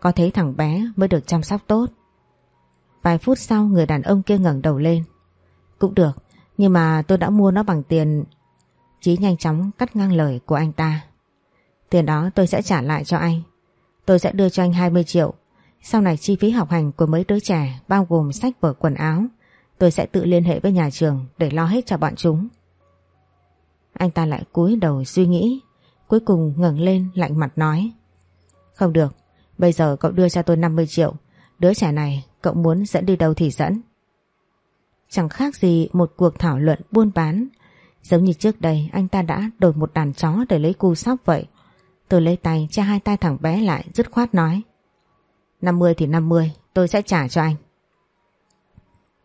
Có thấy thằng bé mới được chăm sóc tốt. Vài phút sau, người đàn ông kia ngẩng đầu lên. Cũng được, Nhưng mà tôi đã mua nó bằng tiền. Chí nhanh chóng cắt ngang lời của anh ta. Tiền đó tôi sẽ trả lại cho anh. Tôi sẽ đưa cho anh 20 triệu. Sau này chi phí học hành của mấy đứa trẻ, Bao gồm sách vở quần áo, Tôi sẽ tự liên hệ với nhà trường Để lo hết cho bọn chúng. Anh ta lại cúi đầu suy nghĩ, Cuối cùng ngẩng lên lạnh mặt nói, Không được Bây giờ cậu đưa cho tôi 50 triệu Đứa trẻ này, cậu muốn dẫn đi đâu thì dẫn. Chẳng khác gì một cuộc thảo luận buôn bán. Giống như trước đây, anh ta đã đổi một đàn chó để lấy cu sóc vậy. Tôi lấy tay che hai tay thằng bé lại, dứt khoát nói. 50 thì 50 tôi sẽ trả cho anh.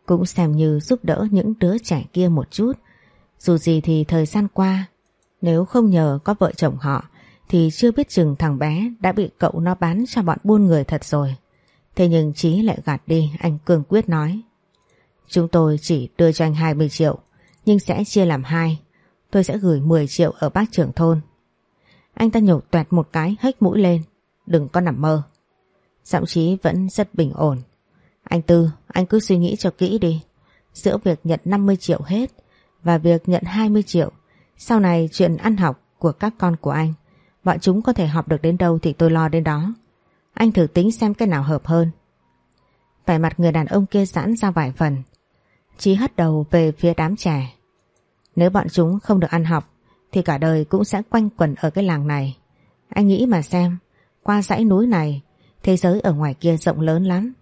Cũng xem như giúp đỡ những đứa trẻ kia một chút. Dù gì thì thời gian qua, nếu không nhờ có vợ chồng họ thì chưa biết chừng thằng bé đã bị cậu nó bán cho bọn buôn người thật rồi. Thế nhưng Chí lại gạt đi, anh cương quyết nói. Chúng tôi chỉ đưa cho anh 20 triệu, Nhưng sẽ chia làm hai. Tôi sẽ gửi 10 triệu ở bác trưởng thôn. Anh ta nhổ toẹt một cái, hếch mũi lên. Đừng có nằm mơ. Giọng Chí vẫn rất bình ổn. Anh Tư, Anh cứ suy nghĩ cho kỹ đi. Giữa việc nhận 50 triệu hết Và việc nhận 20 triệu, Sau này chuyện ăn học của các con của anh Bọn chúng có thể học được đến đâu thì tôi lo đến đó anh thử tính xem cái nào hợp hơn. Vẻ mặt người đàn ông kia giãn ra vài phần. Chí hất đầu về phía đám trẻ. Nếu bọn chúng không được ăn học thì cả đời cũng sẽ quanh quẩn ở cái làng này. Anh nghĩ mà xem, qua dãy núi này, thế giới ở ngoài kia rộng lớn lắm.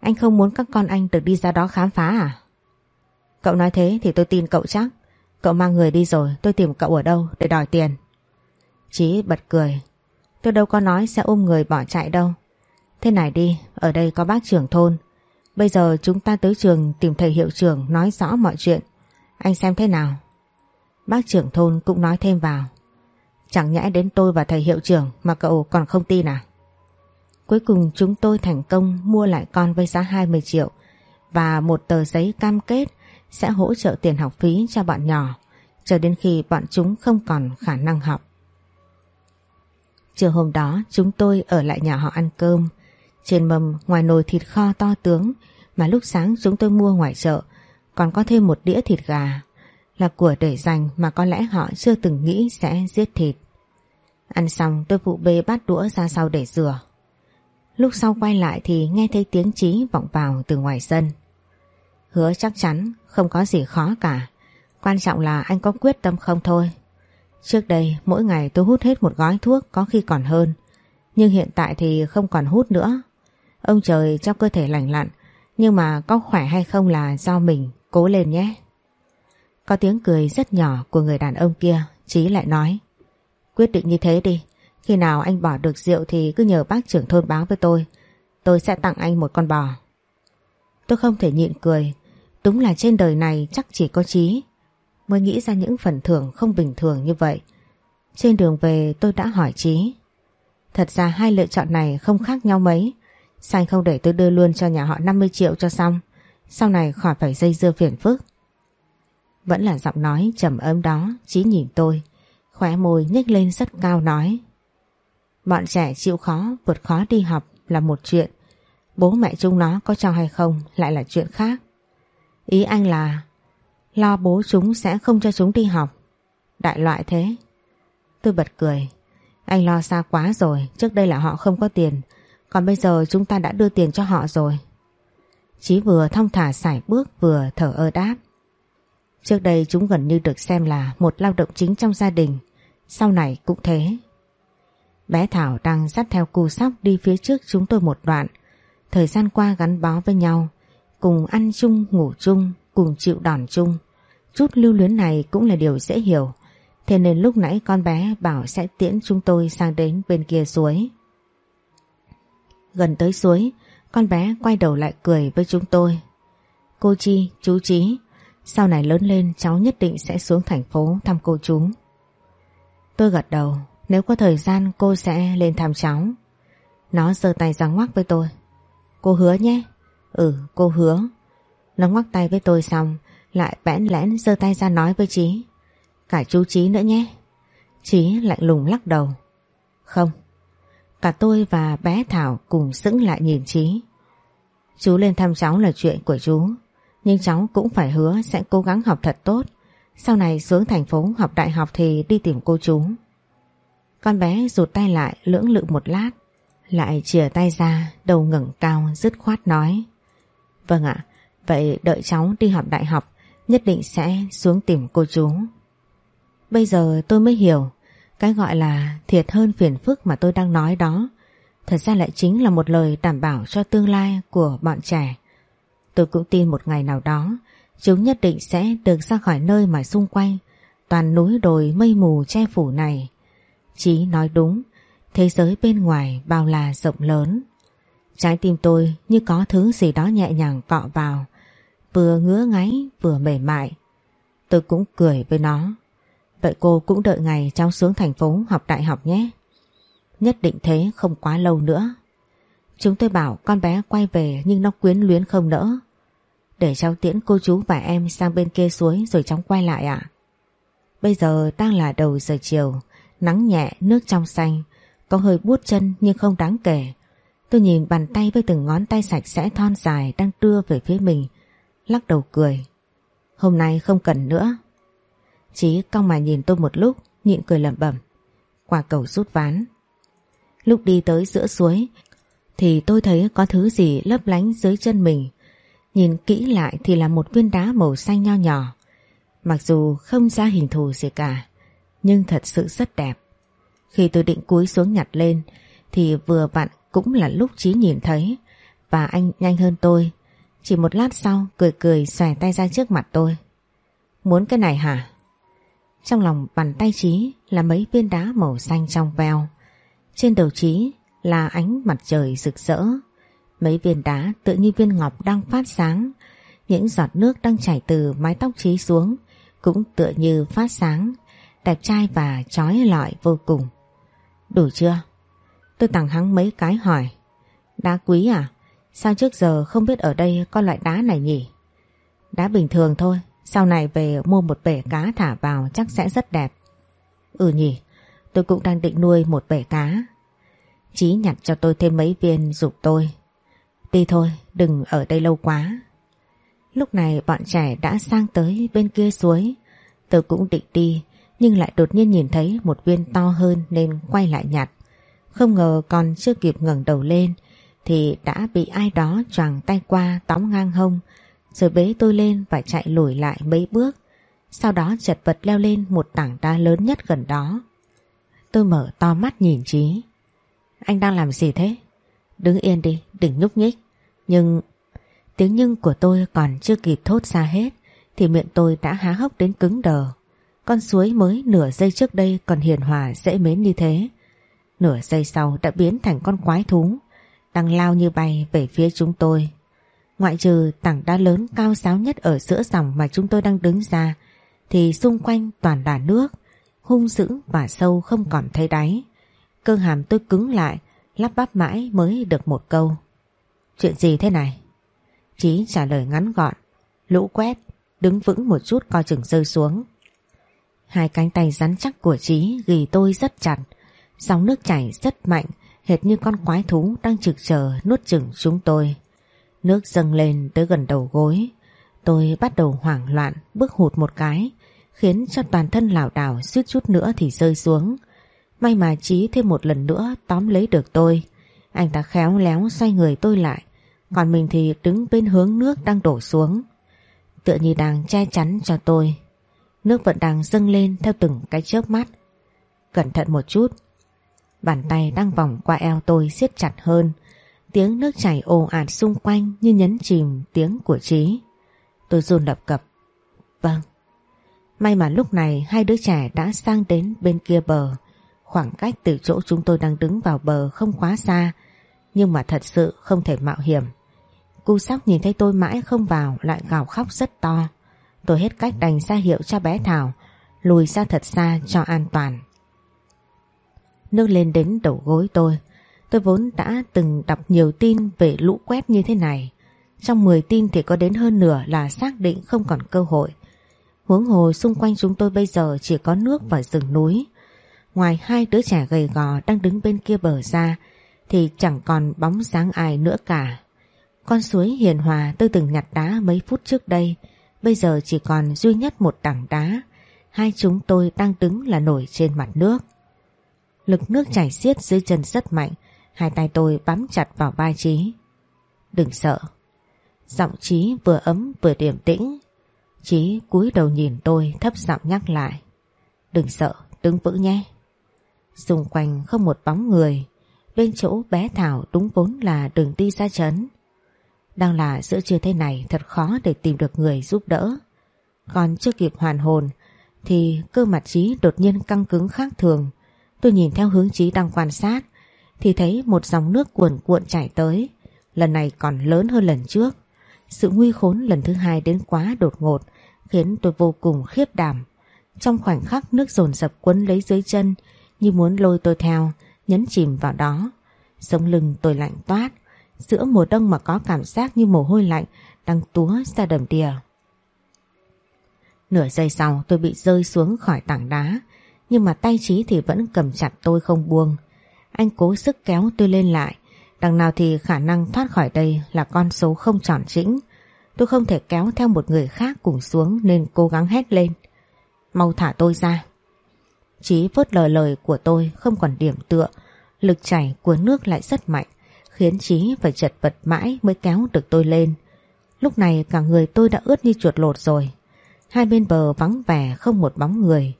Anh không muốn các con anh được đi ra đó khám phá à? Cậu nói thế thì tôi tin cậu chắc. Cậu mang người đi rồi tôi tìm cậu ở đâu để đòi tiền. Chí bật cười. Tôi đâu có nói sẽ ôm người bỏ chạy đâu. Thế này đi, ở đây có bác trưởng thôn. Bây giờ chúng ta tới trường tìm thầy hiệu trưởng nói rõ mọi chuyện. Anh xem thế nào? Bác trưởng thôn cũng nói thêm vào. Chẳng nhẽ đến tôi và thầy hiệu trưởng mà cậu còn không tin à? Cuối cùng chúng tôi thành công mua lại con với giá 20 triệu và một tờ giấy cam kết sẽ hỗ trợ tiền học phí cho bọn nhỏ cho đến khi bọn chúng không còn khả năng học. Chiều hôm đó, chúng tôi ở lại nhà họ ăn cơm. Trên mâm, ngoài nồi thịt kho to tướng, mà lúc sáng chúng tôi mua ngoài chợ, còn có thêm một đĩa thịt gà là của để dành mà có lẽ họ chưa từng nghĩ sẽ giết thịt. Ăn xong, tôi vụ bê bát đũa ra sau để rửa. Lúc sau quay lại thì nghe thấy tiếng trí vọng vào từ ngoài sân. Hứa chắc chắn không có gì khó cả. Quan trọng là anh có quyết tâm không thôi. Trước đây, mỗi ngày tôi hút hết một gói thuốc có khi còn hơn. Nhưng hiện tại thì không còn hút nữa. Ông trời cho cơ thể lành lặn, nhưng mà có khỏe hay không là do mình cố lên nhé. Có tiếng cười rất nhỏ của người đàn ông kia, Chí lại nói, Quyết định như thế đi Khi nào anh bỏ được rượu thì cứ nhờ bác trưởng thôn báo với tôi Tôi sẽ tặng anh một con bò Tôi không thể nhịn cười Đúng là trên đời này chắc chỉ có Chí Mới nghĩ ra những phần thưởng không bình thường như vậy. Trên đường về, tôi đã hỏi Chí. Thật ra hai lựa chọn này không khác nhau mấy. Sao anh không để tôi đưa luôn cho nhà họ 50 triệu cho xong? Sau này khỏi phải dây dưa phiền phức. Vẫn là giọng nói trầm ấm đó, Chí nhìn tôi. Khóe môi nhếch lên rất cao nói. Bọn trẻ chịu khó, vượt khó đi học là một chuyện. Bố mẹ chúng nó có cho hay không lại là chuyện khác. Ý anh là Lo bố chúng sẽ không cho chúng đi học. Đại loại thế. Tôi bật cười. Anh lo xa quá rồi Trước đây là họ không có tiền. Còn bây giờ chúng ta đã đưa tiền cho họ rồi. Chí vừa thong thả sải bước vừa thở ơ đáp. Trước đây chúng gần như được xem là một lao động chính trong gia đình. Sau này cũng thế. Bé Thảo đang dắt theo cu sóc đi phía trước chúng tôi một đoạn. Thời gian qua gắn bó với nhau Cùng ăn chung, ngủ chung, cùng chịu đòn chung. Chút lưu luyến này cũng là điều dễ hiểu. Thế nên lúc nãy con bé bảo sẽ tiễn chúng tôi sang đến bên kia suối. Gần tới suối Con bé quay đầu lại cười với chúng tôi. Cô Chi, chú Chí Sau này lớn lên cháu nhất định sẽ xuống thành phố thăm cô chú. Tôi gật đầu Nếu có thời gian cô sẽ lên thăm cháu. Nó giơ tay ra ngoắc với tôi. Cô hứa nhé. Ừ cô hứa. Nó ngoắc tay với tôi xong lại bẽn lẽn giơ tay ra nói với Trí Cả chú Trí nữa nhé. Trí lạnh lùng lắc đầu. Không. Cả tôi và bé Thảo cùng sững lại nhìn Trí Chú lên thăm cháu là chuyện của chú. Nhưng cháu cũng phải hứa sẽ cố gắng học thật tốt. Sau này xuống thành phố học đại học thì đi tìm cô chú. Con bé rụt tay lại lưỡng lự một lát. Lại chìa tay ra, đầu ngẩng cao, dứt khoát nói. Vâng ạ. Vậy đợi cháu đi học đại học nhất định sẽ xuống tìm cô chú. Bây giờ tôi mới hiểu cái gọi là thiệt hơn phiền phức mà tôi đang nói đó thật ra lại chính là một lời đảm bảo cho tương lai của bọn trẻ. Tôi cũng tin một ngày nào đó chúng nhất định sẽ được ra khỏi nơi mà xung quanh toàn núi đồi mây mù che phủ này. Chí nói đúng, thế giới bên ngoài bao la rộng lớn. Trái tim tôi như có thứ gì đó nhẹ nhàng cọ vào, vừa ngứa ngáy vừa mềm mại. Tôi cũng cười với nó. Vậy cô cũng đợi ngày cháu xuống thành phố học đại học nhé. Nhất định thế không quá lâu nữa. Chúng tôi bảo con bé quay về nhưng nó quyến luyến không nỡ. Để cháu tiễn cô chú và em sang bên kia suối rồi cháu quay lại ạ. Bây giờ đang là đầu giờ chiều, nắng nhẹ, nước trong xanh, có hơi buốt chân nhưng không đáng kể. Tôi nhìn bàn tay với từng ngón tay sạch sẽ thon dài đang đưa về phía mình lắc đầu cười. Hôm nay không cần nữa. Chí cong mà nhìn tôi một lúc, nhịn cười lẩm bẩm. Quả cầu rút ván. Lúc đi tới giữa suối, thì tôi thấy có thứ gì lấp lánh dưới chân mình. Nhìn kỹ lại thì là một viên đá màu xanh nho nhỏ. Mặc dù không ra hình thù gì cả, nhưng thật sự rất đẹp. Khi tôi định cúi xuống nhặt lên, thì vừa vặn cũng là lúc Chí nhìn thấy, và anh nhanh hơn tôi chỉ một lát sau cười cười xòe tay ra trước mặt tôi. Muốn cái này hả? Trong lòng bàn tay trí là mấy viên đá màu xanh trong veo. Trên đầu Trí là ánh mặt trời rực rỡ. Mấy viên đá tự như viên ngọc đang phát sáng. Những giọt nước đang chảy từ mái tóc Trí xuống cũng tựa như phát sáng, đẹp trai và trói lọi vô cùng. Đủ chưa? Tôi tặng hắn mấy cái hỏi. Đá quý à? Sao trước giờ không biết ở đây có loại đá này nhỉ? Đá bình thường thôi, sau này về mua một bể cá thả vào chắc sẽ rất đẹp. Ừ nhỉ, tôi cũng đang định nuôi một bể cá. Chí nhặt cho tôi thêm mấy viên dục tôi. Đi thôi, đừng ở đây lâu quá. Lúc này bọn trẻ đã sang tới bên kia suối. Tôi cũng định đi, nhưng lại đột nhiên nhìn thấy một viên to hơn nên quay lại nhặt. Không ngờ còn chưa kịp ngẩng đầu lên thì đã bị ai đó choàng tay qua tóm ngang hông rồi bế tôi lên và chạy lùi lại mấy bước. Sau đó chật vật leo lên một tảng đá lớn nhất gần đó. Tôi mở to mắt nhìn Trí. Anh đang làm gì thế? Đứng yên đi, đừng nhúc nhích. Nhưng... Tiếng nhưng của tôi còn chưa kịp thốt ra hết thì miệng tôi đã há hốc đến cứng đờ. Con suối mới nửa giây trước đây còn hiền hòa dễ mến như thế. Nửa giây sau đã biến thành con quái thú đang lao như bay về phía chúng tôi. Ngoại trừ tảng đá lớn cao sáo nhất ở giữa dòng mà chúng tôi đang đứng ra thì xung quanh toàn là nước, hung dữ và sâu không còn thấy đáy. Cơ hàm tôi cứng lại, lắp bắp mãi mới được một câu. Chuyện gì thế này? Chí trả lời ngắn gọn, lũ quét, đứng vững một chút coi chừng rơi xuống. Hai cánh tay rắn chắc của Chí ghi tôi rất chặt, dòng nước chảy rất mạnh, hệt như con quái thú đang trực chờ nuốt chừng chúng tôi. Nước dâng lên tới gần đầu gối. Tôi bắt đầu hoảng loạn, bước hụt một cái, khiến cho toàn thân lảo đảo suýt chút nữa thì rơi xuống. May mà Chí thêm một lần nữa tóm lấy được tôi. Anh ta khéo léo xoay người tôi lại, còn mình thì đứng bên hướng nước đang đổ xuống. Tựa như đang che chắn cho tôi. Nước vẫn đang dâng lên theo từng cái chớp mắt. Cẩn thận một chút. Bàn tay đang vòng qua eo tôi siết chặt hơn. Tiếng nước chảy ồ ạt xung quanh như nhấn chìm tiếng của Trí. Tôi run lập cập. Vâng. May mà lúc này hai đứa trẻ đã sang đến bên kia bờ. Khoảng cách từ chỗ chúng tôi đang đứng vào bờ không quá xa, nhưng mà thật sự không thể mạo hiểm. Cu sóc nhìn thấy tôi mãi không vào lại gào khóc rất to. Tôi hết cách đành ra hiệu cho bé Thảo, lùi ra thật xa cho an toàn. Nước lên đến đầu gối tôi. Tôi vốn đã từng đọc nhiều tin về lũ quét như thế này. Trong 10 tin thì có đến hơn nửa là xác định không còn cơ hội. Huống hồ xung quanh chúng tôi bây giờ chỉ có nước và rừng núi. Ngoài hai đứa trẻ gầy gò đang đứng bên kia bờ ra thì chẳng còn bóng dáng ai nữa cả. Con suối hiền hòa tôi từng nhặt đá mấy phút trước đây, bây giờ chỉ còn duy nhất một tảng đá. Hai chúng tôi đang đứng là nổi trên mặt nước. Lực nước chảy xiết dưới chân rất mạnh, hai tay tôi bám chặt vào vai Trí. Đừng sợ. Giọng Trí vừa ấm vừa điềm tĩnh. Trí cúi đầu nhìn tôi thấp giọng nhắc lại. Đừng sợ, đứng vững nhé. Xung quanh không một bóng người, bên chỗ bé Thảo đúng vốn là đường đi ra chấn. Đang là giữa trưa thế này thật khó để tìm được người giúp đỡ. Còn chưa kịp hoàn hồn thì cơ mặt trí đột nhiên căng cứng khác thường. Tôi nhìn theo hướng trí đang quan sát thì thấy một dòng nước cuồn cuộn chảy tới. Lần này còn lớn hơn lần trước. Sự nguy khốn lần thứ hai đến quá đột ngột khiến tôi vô cùng khiếp đảm. Trong khoảnh khắc nước dồn dập quấn lấy dưới chân như muốn lôi tôi theo, nhấn chìm vào đó. Sống lưng tôi lạnh toát, giữa mùa đông mà có cảm giác như mồ hôi lạnh đang túa ra đầm đìa. Nửa giây sau tôi bị rơi xuống khỏi tảng đá, nhưng mà tay trí thì vẫn cầm chặt tôi không buông. Anh cố sức kéo tôi lên lại, đằng nào thì khả năng thoát khỏi đây là con số không tròn chỉnh. Tôi không thể kéo theo một người khác cùng xuống nên cố gắng hét lên. Mau thả tôi ra. Chí vớt lời lời của tôi không còn điểm tựa, lực chảy của nước lại rất mạnh khiến Chí phải chật vật mãi mới kéo được tôi lên. Lúc này cả người tôi đã ướt như chuột lột rồi. Hai bên bờ vắng vẻ không một bóng người.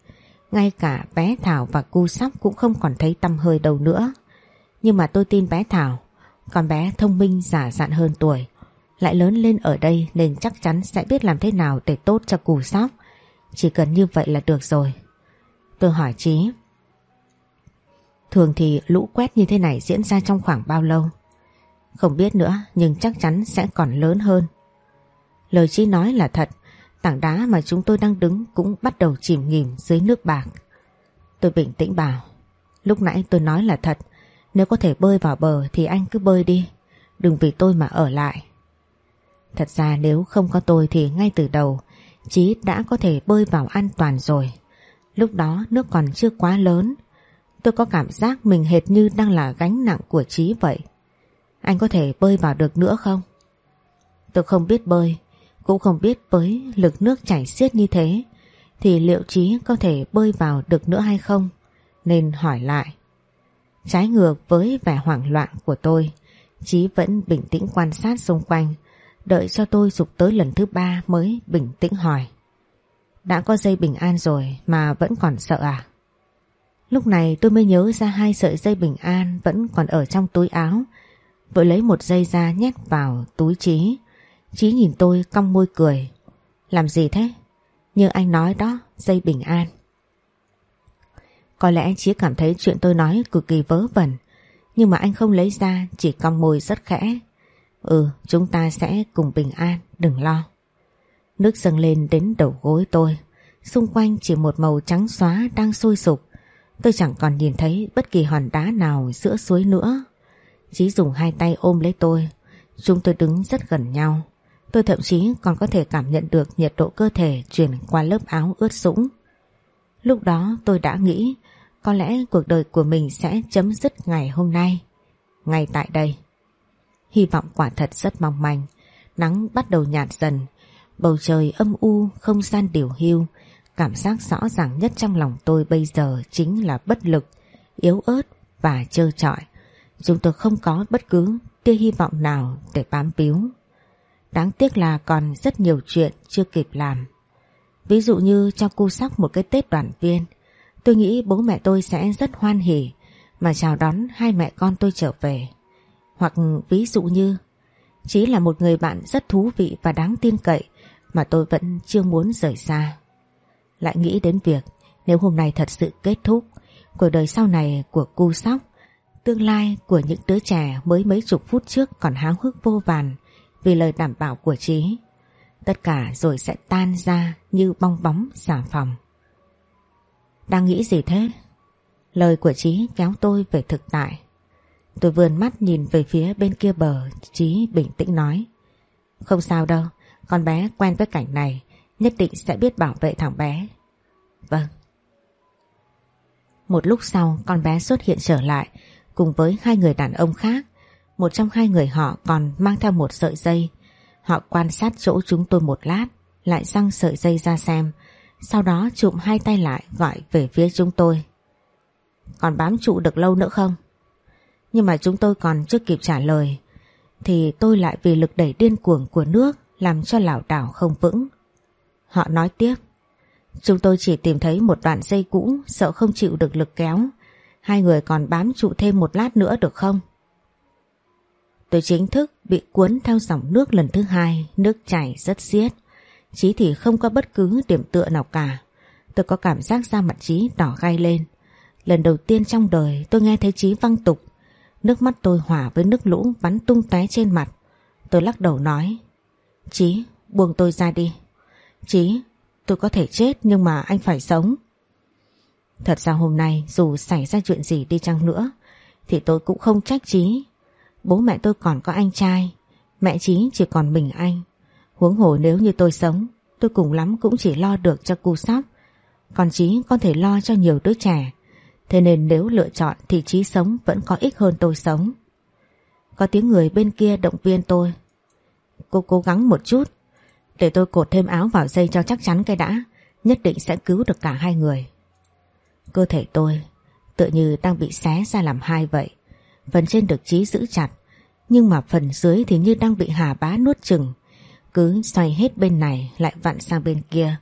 Ngay cả bé Thảo và cu sóc cũng không còn thấy tâm hơi đâu nữa. Nhưng mà tôi tin bé Thảo, con bé thông minh giả dạn hơn tuổi. Lại lớn lên ở đây nên chắc chắn sẽ biết làm thế nào để tốt cho cù sóc. Chỉ cần như vậy là được rồi. Tôi hỏi Chí. Thường thì lũ quét như thế này diễn ra trong khoảng bao lâu? Không biết nữa nhưng chắc chắn sẽ còn lớn hơn. Lời Chí nói là thật, tảng đá mà chúng tôi đang đứng cũng bắt đầu chìm nghỉm dưới nước bạc. Tôi bình tĩnh bảo, lúc nãy tôi nói là thật, nếu có thể bơi vào bờ thì anh cứ bơi đi, đừng vì tôi mà ở lại. Thật ra nếu không có tôi thì ngay từ đầu Chí đã có thể bơi vào an toàn rồi. Lúc đó nước còn chưa quá lớn. Tôi có cảm giác mình hệt như đang là gánh nặng của Chí vậy. Anh có thể bơi vào được nữa không? Tôi không biết bơi, cũng không biết với lực nước chảy xiết như thế thì liệu trí có thể bơi vào được nữa hay không? Nên hỏi lại. Trái ngược với vẻ hoảng loạn của tôi, Chí vẫn bình tĩnh quan sát xung quanh Đợi cho tôi dục tới lần thứ ba mới bình tĩnh hỏi. Đã có dây bình an rồi mà vẫn còn sợ à? Lúc này tôi mới nhớ ra hai sợi dây bình an vẫn còn ở trong túi áo. Vội lấy một dây ra nhét vào túi Trí chí nhìn tôi cong môi cười. Làm gì thế? Như anh nói đó, dây bình an. Có lẽ Chí cảm thấy chuyện tôi nói cực kỳ vớ vẩn. Nhưng mà anh không lấy ra, chỉ cong môi rất khẽ. Ừ chúng ta sẽ cùng bình an Đừng lo Nước dâng lên đến đầu gối tôi Xung quanh chỉ một màu trắng xóa đang sôi sục Tôi chẳng còn nhìn thấy bất kỳ hòn đá nào giữa suối nữa Chí dùng hai tay ôm lấy tôi Chúng tôi đứng rất gần nhau Tôi thậm chí còn có thể cảm nhận được nhiệt độ cơ thể truyền qua lớp áo ướt sũng. Lúc đó tôi đã nghĩ, có lẽ cuộc đời của mình sẽ chấm dứt ngày hôm nay. Ngay tại đây. Hy vọng quả thật rất mong manh Nắng bắt đầu nhạt dần, Bầu trời âm u Không gian điều hưu Cảm giác rõ ràng nhất trong lòng tôi bây giờ Chính là bất lực, Yếu ớt và trơ trọi Chúng tôi không có bất cứ tia hy vọng nào để bám víu Đáng tiếc là còn rất nhiều chuyện chưa kịp làm Ví dụ như cho cu sóc một cái Tết đoàn viên, Tôi nghĩ bố mẹ tôi sẽ rất hoan hỉ Mà chào đón hai mẹ con tôi trở về hoặc ví dụ như, chỉ là một người bạn rất thú vị và đáng tin cậy mà tôi vẫn chưa muốn rời xa. Lại nghĩ đến việc nếu hôm nay thật sự kết thúc, cuộc đời sau này của cu sóc, tương lai của những đứa trẻ mới mấy chục phút trước còn háo hức vô vàn vì lời đảm bảo của trí Tất cả rồi sẽ tan ra như bong bóng xà phòng. Đang nghĩ gì thế? Lời của trí kéo tôi về thực tại. Tôi vươn mắt nhìn về phía bên kia bờ trí bình tĩnh nói Không sao đâu, Con bé quen với cảnh này, Nhất định sẽ biết bảo vệ thằng bé Vâng Một lúc sau, con bé xuất hiện trở lại, Cùng với hai người đàn ông khác một trong hai người họ còn mang theo một sợi dây. Họ quan sát chỗ chúng tôi một lát, Lại răng sợi dây ra xem. Sau đó chụm hai tay lại gọi về phía chúng tôi. Còn bám trụ được lâu nữa không? Nhưng mà chúng tôi còn chưa kịp trả lời, Thì tôi lại vì lực đẩy điên cuồng của nước Làm cho lảo đảo không vững. Họ nói tiếp, Chúng tôi chỉ tìm thấy một đoạn dây cũ, Sợ không chịu được lực kéo. Hai người còn bám trụ thêm một lát nữa được không? Tôi chính thức bị cuốn theo dòng nước lần thứ hai Nước chảy rất xiết Chí thì không có bất cứ điểm tựa nào cả Tôi có cảm giác da mặt Chí đỏ gai lên Lần đầu tiên trong đời tôi nghe thấy Chí văng tục Nước mắt tôi hòa với nước lũ bắn tung té trên mặt. Tôi lắc đầu nói. Chí, buông tôi ra đi. Chí, tôi có thể chết nhưng mà anh phải sống. Thật ra hôm nay dù xảy ra chuyện gì đi chăng nữa thì tôi cũng không trách Chí. Bố mẹ tôi còn có anh trai, mẹ Chí chỉ còn mình anh. Huống hồ nếu như tôi sống, tôi cùng lắm cũng chỉ lo được cho cu sóc. Còn Chí có thể lo cho nhiều đứa trẻ. Thế nên nếu lựa chọn thì trí sống vẫn có ích hơn tôi sống. Có tiếng người bên kia động viên tôi. Cô cố gắng một chút. Để tôi cột thêm áo vào dây cho chắc chắn cái đã. Nhất định sẽ cứu được cả hai người. Cơ thể tôi tự như đang bị xé ra làm hai vậy. Phần trên được trí giữ chặt. Nhưng mà phần dưới thì như đang bị hà bá nuốt chừng. Cứ xoay hết bên này lại vặn sang bên kia.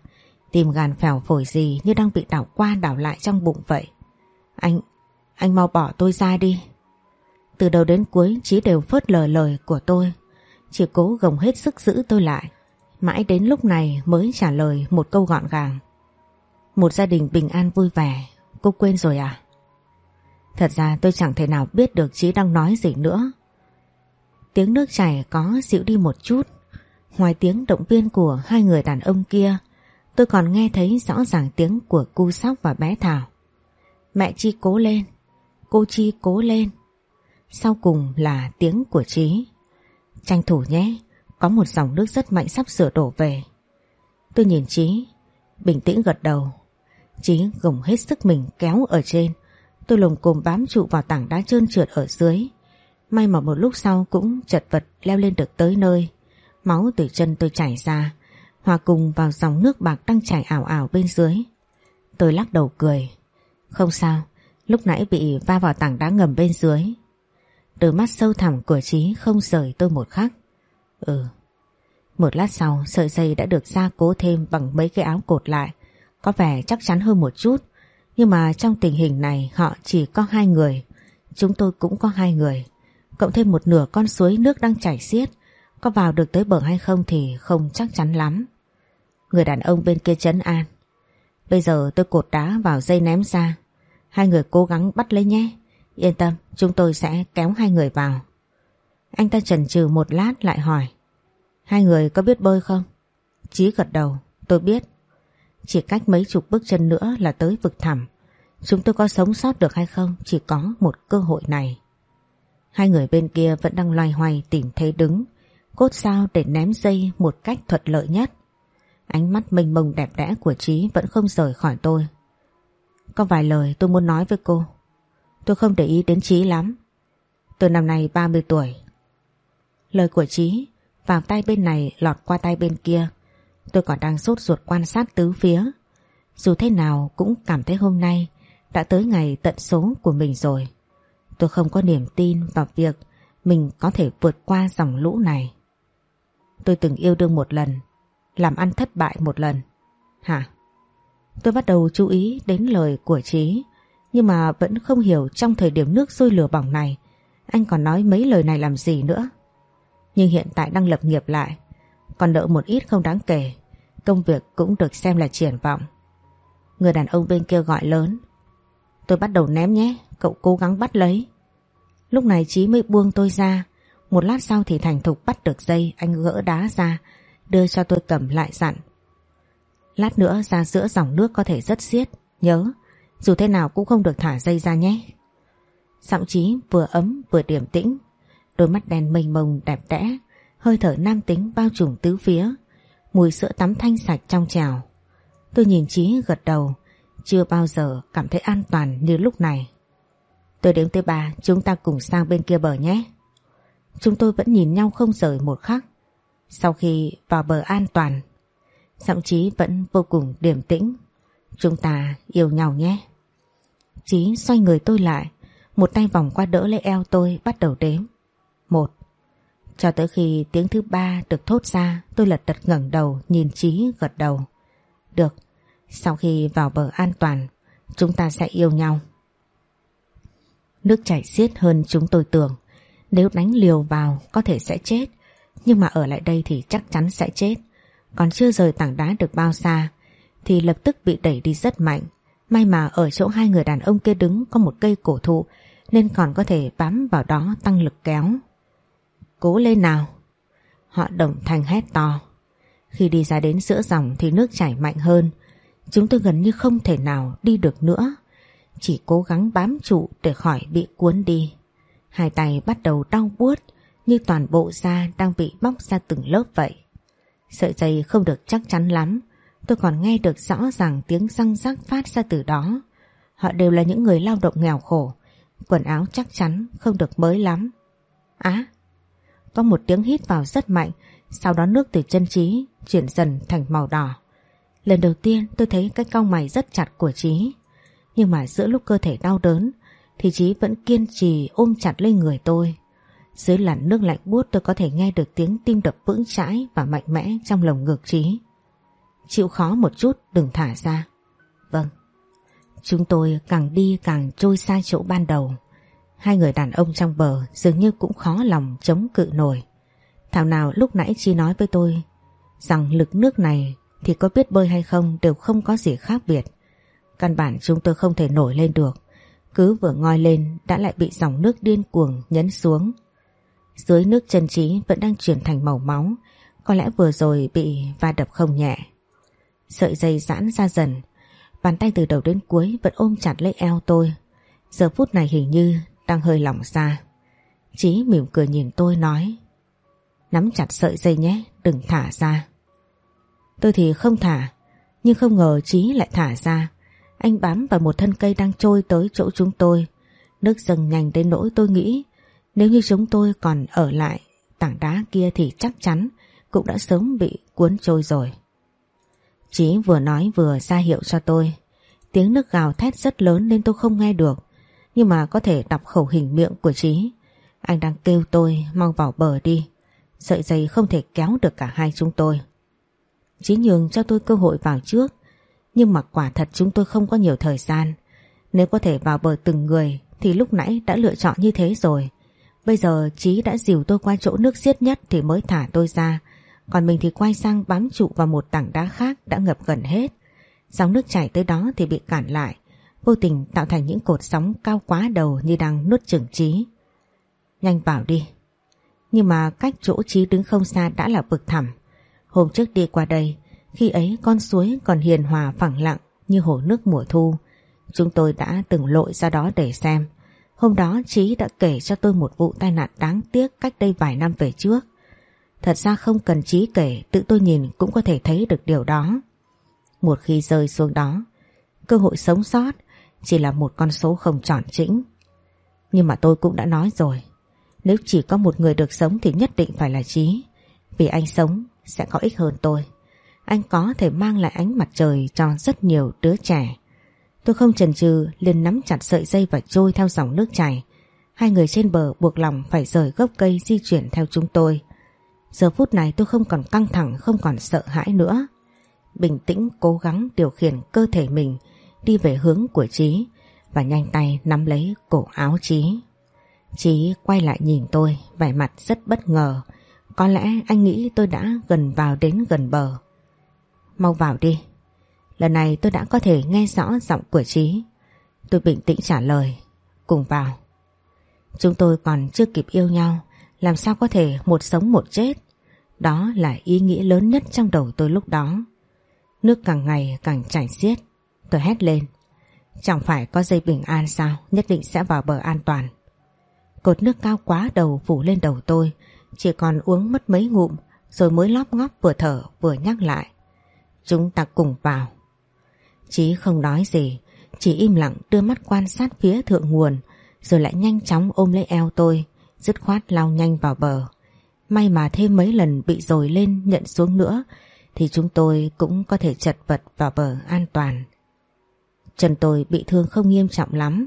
Tìm gàn phèo phổi gì như đang bị đảo qua đảo lại trong bụng vậy. Anh, anh mau bỏ tôi ra đi. Từ đầu đến cuối Chí đều phớt lờ lời của tôi. Chỉ cố gồng hết sức giữ tôi lại. Mãi đến lúc này mới trả lời một câu gọn gàng. Một gia đình bình an vui vẻ, cô quên rồi à? Thật ra tôi chẳng thể nào biết được Chí đang nói gì nữa. Tiếng nước chảy có dịu đi một chút. Ngoài tiếng động viên của hai người đàn ông kia, tôi còn nghe thấy rõ ràng tiếng của cu sóc và bé Thảo. Mẹ Chi cố lên, cô Chi cố lên. Sau cùng là tiếng của Chí. Tranh thủ nhé, có một dòng nước rất mạnh sắp sửa đổ về. Tôi nhìn Chí, bình tĩnh gật đầu. Chí gồng hết sức mình kéo ở trên. Tôi lồng cồm bám trụ vào tảng đá trơn trượt ở dưới. May mà một lúc sau cũng chật vật leo lên được tới nơi. Máu từ chân tôi chảy ra, hòa cùng vào dòng nước bạc đang chảy ảo ảo bên dưới. Tôi lắc đầu cười. Không sao, lúc nãy bị va vào tảng đá ngầm bên dưới. Đôi mắt sâu thẳm của Trí không rời tôi một khắc. Ừ. Một lát sau sợi dây đã được gia cố thêm bằng mấy cái áo cột lại. Có vẻ chắc chắn hơn một chút. Nhưng mà trong tình hình này họ chỉ có hai người. Chúng tôi cũng có hai người. Cộng thêm một nửa con suối nước đang chảy xiết. Có vào được tới bờ hay không thì không chắc chắn lắm. Người đàn ông bên kia chấn an. Bây giờ tôi cột đá vào dây ném ra. Hai người cố gắng bắt lấy nhé. Yên tâm, chúng tôi sẽ kéo hai người vào. Anh ta chần chừ một lát lại hỏi. Hai người có biết bơi không? Chí gật đầu, tôi biết. Chỉ cách mấy chục bước chân nữa là tới vực thẳm. Chúng tôi có sống sót được hay không chỉ có một cơ hội này. Hai người bên kia vẫn đang loay hoay tìm thế đứng, cốt sao để ném dây một cách thuận lợi nhất. Ánh mắt mênh mông đẹp đẽ của Trí vẫn không rời khỏi tôi. Có vài lời tôi muốn nói với cô. Tôi không để ý đến Trí lắm. Tôi năm nay 30 tuổi. Lời của Trí vào tay bên này lọt qua tay bên kia. Tôi còn đang sốt ruột quan sát tứ phía. Dù thế nào cũng cảm thấy hôm nay đã tới ngày tận số của mình rồi. Tôi không có niềm tin vào việc mình có thể vượt qua dòng lũ này. Tôi từng yêu đương một lần, làm ăn thất bại một lần. Hả? Tôi bắt đầu chú ý đến lời của Trí, nhưng mà vẫn không hiểu trong thời điểm nước sôi lửa bỏng này, anh còn nói mấy lời này làm gì nữa. Nhưng hiện tại đang lập nghiệp lại, còn nợ một ít không đáng kể, công việc cũng được xem là triển vọng. Người đàn ông bên kia gọi lớn. Tôi bắt đầu ném nhé, cậu cố gắng bắt lấy. Lúc này Chí mới buông tôi ra, một lát sau thì thành thục bắt được dây, anh gỡ đá ra, đưa cho tôi cầm lại dặn. Lát nữa ra giữa dòng nước có thể rất xiết, nhớ, dù thế nào cũng không được thả dây ra nhé. Giọng Chí vừa ấm vừa điềm tĩnh, đôi mắt đen mênh mông đẹp đẽ, hơi thở nam tính bao trùm tứ phía, mùi sữa tắm thanh sạch trong trào. Tôi nhìn Chí gật đầu, chưa bao giờ cảm thấy an toàn như lúc này. Tôi đến tới bà chúng ta cùng sang bên kia bờ nhé. Chúng tôi vẫn nhìn nhau không rời một khắc. Sau khi vào bờ an toàn, giọng Chí vẫn vô cùng điềm tĩnh. Chúng ta yêu nhau nhé. Chí xoay người tôi lại, một tay vòng qua đỡ lấy eo tôi bắt đầu đếm. Một. Cho tới khi tiếng thứ ba được thốt ra, tôi lật đật ngẩng đầu nhìn Chí gật đầu. Được, sau khi vào bờ an toàn, chúng ta sẽ yêu nhau. Nước chảy xiết hơn chúng tôi tưởng. Nếu đánh liều vào có thể sẽ chết, nhưng mà ở lại đây thì chắc chắn sẽ chết. Còn chưa rời tảng đá được bao xa, thì lập tức bị đẩy đi rất mạnh. May mà ở chỗ hai người đàn ông kia đứng có một cây cổ thụ, nên còn có thể bám vào đó tăng lực kéo. Cố lên nào! Họ đồng thanh hét to. Khi đi ra đến giữa dòng thì nước chảy mạnh hơn. Chúng tôi gần như không thể nào đi được nữa. Chỉ cố gắng bám trụ để khỏi bị cuốn đi. Hai tay bắt đầu đau buốt như toàn bộ da đang bị bóc ra từng lớp vậy. Sợi dây không được chắc chắn lắm. Tôi còn nghe được rõ ràng tiếng răng rắc phát ra từ đó. Họ đều là những người lao động nghèo khổ. Quần áo chắc chắn không được mới lắm. Á! có một tiếng hít vào rất mạnh, sau đó nước từ chân trí chuyển dần thành màu đỏ. Lần đầu tiên tôi thấy cái cong mày rất chặt của Trí. Nhưng mà giữa lúc cơ thể đau đớn, thì Trí vẫn kiên trì ôm chặt lên người tôi. Dưới làn nước lạnh buốt tôi có thể nghe được tiếng tim đập vững chãi và mạnh mẽ trong lồng ngực Trí. Chịu khó một chút, đừng thả ra. Vâng. Chúng tôi càng đi càng trôi xa chỗ ban đầu. Hai người đàn ông trong bờ dường như cũng khó lòng chống cự nổi. Thảo nào lúc nãy Chí nói với tôi rằng lực nước này thì có biết bơi hay không đều không có gì khác biệt. Căn bản chúng tôi không thể nổi lên được. Cứ vừa ngoi lên đã lại bị dòng nước điên cuồng nhấn xuống. Dưới nước chân trí vẫn đang chuyển thành màu máu, có lẽ vừa rồi bị va đập không nhẹ. Sợi dây giãn ra dần, bàn tay từ đầu đến cuối vẫn ôm chặt lấy eo tôi. Giờ phút này hình như đang hơi lỏng ra. Chí mỉm cười nhìn tôi nói Nắm chặt sợi dây nhé, đừng thả ra. Tôi thì không thả, nhưng không ngờ Chí lại thả ra. Anh bám vào một thân cây đang trôi tới chỗ chúng tôi. Nước dâng nhanh đến nỗi tôi nghĩ, nếu như chúng tôi còn ở lại tảng đá kia thì chắc chắn cũng đã sớm bị cuốn trôi rồi. Chí vừa nói vừa ra hiệu cho tôi. Tiếng nước gào thét rất lớn nên tôi không nghe được. Nhưng mà có thể đọc khẩu hình miệng của Chí. Anh đang kêu tôi mau vào bờ đi. Sợi dây không thể kéo được cả hai chúng tôi. Chí nhường cho tôi cơ hội vào trước. Nhưng mà quả thật chúng tôi không có nhiều thời gian. Nếu có thể vào bờ từng người thì lúc nãy đã lựa chọn như thế rồi. Bây giờ Chí đã dìu tôi qua chỗ nước xiết nhất thì mới thả tôi ra. Còn mình thì quay sang bám trụ vào một tảng đá khác đã ngập gần hết. Dòng nước chảy tới đó thì bị cản lại. Vô tình tạo thành những cột sóng cao quá đầu như đang nuốt chửng Chí. Nhanh vào đi. Nhưng mà cách chỗ Chí đứng không xa đã là vực thẳm. Hôm trước đi qua đây, khi ấy con suối còn hiền hòa phẳng lặng như hồ nước mùa thu. Chúng tôi đã từng lội ra đó để xem. Hôm đó Chí đã kể cho tôi một vụ tai nạn đáng tiếc cách đây vài năm về trước. Thật ra không cần Chí kể, tự tôi nhìn cũng có thể thấy được điều đó. Một khi rơi xuống đó, cơ hội sống sót chỉ là một con số không tròn chỉnh. Nhưng mà tôi cũng đã nói rồi, nếu chỉ có một người được sống thì nhất định phải là Chí. Vì anh sống sẽ có ích hơn tôi. Anh có thể mang lại ánh mặt trời cho rất nhiều đứa trẻ. Tôi không chần chừ liền nắm chặt sợi dây và trôi theo dòng nước chảy. Hai người trên bờ buộc lòng phải rời gốc cây di chuyển theo chúng tôi. Giờ phút này tôi không còn căng thẳng, không còn sợ hãi nữa. Bình tĩnh cố gắng điều khiển cơ thể mình đi về hướng của Trí và nhanh tay nắm lấy cổ áo Trí. Trí quay lại nhìn tôi, vẻ mặt rất bất ngờ. Có lẽ anh nghĩ tôi đã gần vào đến gần bờ. Mau vào đi, Lần này tôi đã có thể nghe rõ giọng của Trí. Tôi bình tĩnh trả lời. Cùng vào. Chúng tôi còn chưa kịp yêu nhau. Làm sao có thể một sống một chết. Đó là ý nghĩa lớn nhất trong đầu tôi lúc đó. Nước càng ngày càng chảy xiết. Tôi hét lên. Chẳng phải có dây bình an sao Nhất định sẽ vào bờ an toàn Cột nước cao quá đầu phủ lên đầu tôi Chỉ còn uống mất mấy ngụm Rồi mới lóp ngóp vừa thở vừa nhắc lại Chúng ta cùng vào Chí không nói gì, chỉ im lặng đưa mắt quan sát phía thượng nguồn, rồi lại nhanh chóng ôm lấy eo tôi, dứt khoát lao nhanh vào bờ. May mà thêm mấy lần bị dồi lên nhận xuống nữa, thì chúng tôi cũng có thể chật vật vào bờ an toàn. Chân tôi bị thương không nghiêm trọng lắm,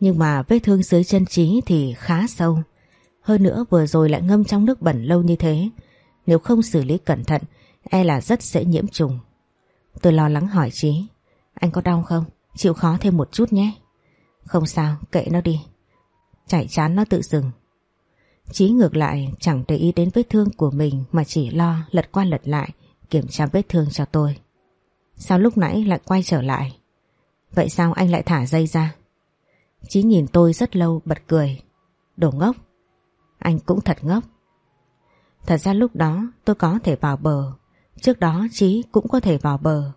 nhưng mà vết thương dưới chân trí thì khá sâu. Hơn nữa vừa rồi lại ngâm trong nước bẩn lâu như thế, nếu không xử lý cẩn thận, e là rất dễ nhiễm trùng. Tôi lo lắng hỏi Trí. Anh có đau không? Chịu khó thêm một chút nhé. Không sao, kệ nó đi. Chảy chán nó tự dừng. Chí ngược lại chẳng để ý đến vết thương của mình mà chỉ lo lật qua lật lại kiểm tra vết thương cho tôi. Sao lúc nãy lại quay trở lại? Vậy sao anh lại thả dây ra? Chí nhìn tôi rất lâu bật cười. Đồ ngốc. Anh cũng thật ngốc. Thật ra lúc đó tôi có thể vào bờ. Trước đó Chí cũng có thể vào bờ.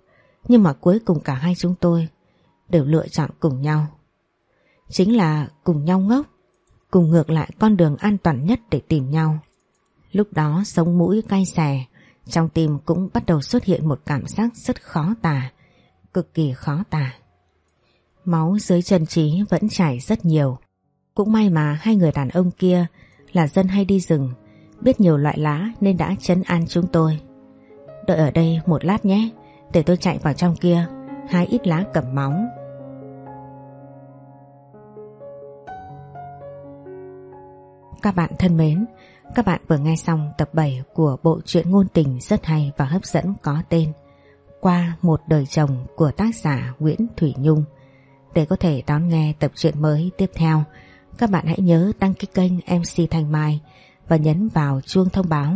Nhưng mà cuối cùng cả hai chúng tôi đều lựa chọn cùng nhau. Chính là cùng nhau ngốc, cùng ngược lại con đường an toàn nhất để tìm nhau. Lúc đó sống mũi cay xè, trong tim cũng bắt đầu xuất hiện một cảm giác rất khó tả, cực kỳ khó tả. Máu dưới chân trí vẫn chảy rất nhiều. Cũng may mà hai người đàn ông kia là dân hay đi rừng, biết nhiều loại lá nên đã chấn an chúng tôi. Đợi ở đây một lát nhé, để tôi chạy vào trong kia. Hái ít lá cầm máu Các bạn thân mến Các bạn vừa nghe xong tập 7 Của bộ truyện ngôn tình rất hay Và hấp dẫn có tên Qua một đời chồng của tác giả Nguyễn Thủy Nhung. Để có thể đón nghe tập truyện mới tiếp theo Các bạn hãy nhớ đăng ký kênh MC Thanh Mai Và nhấn vào chuông thông báo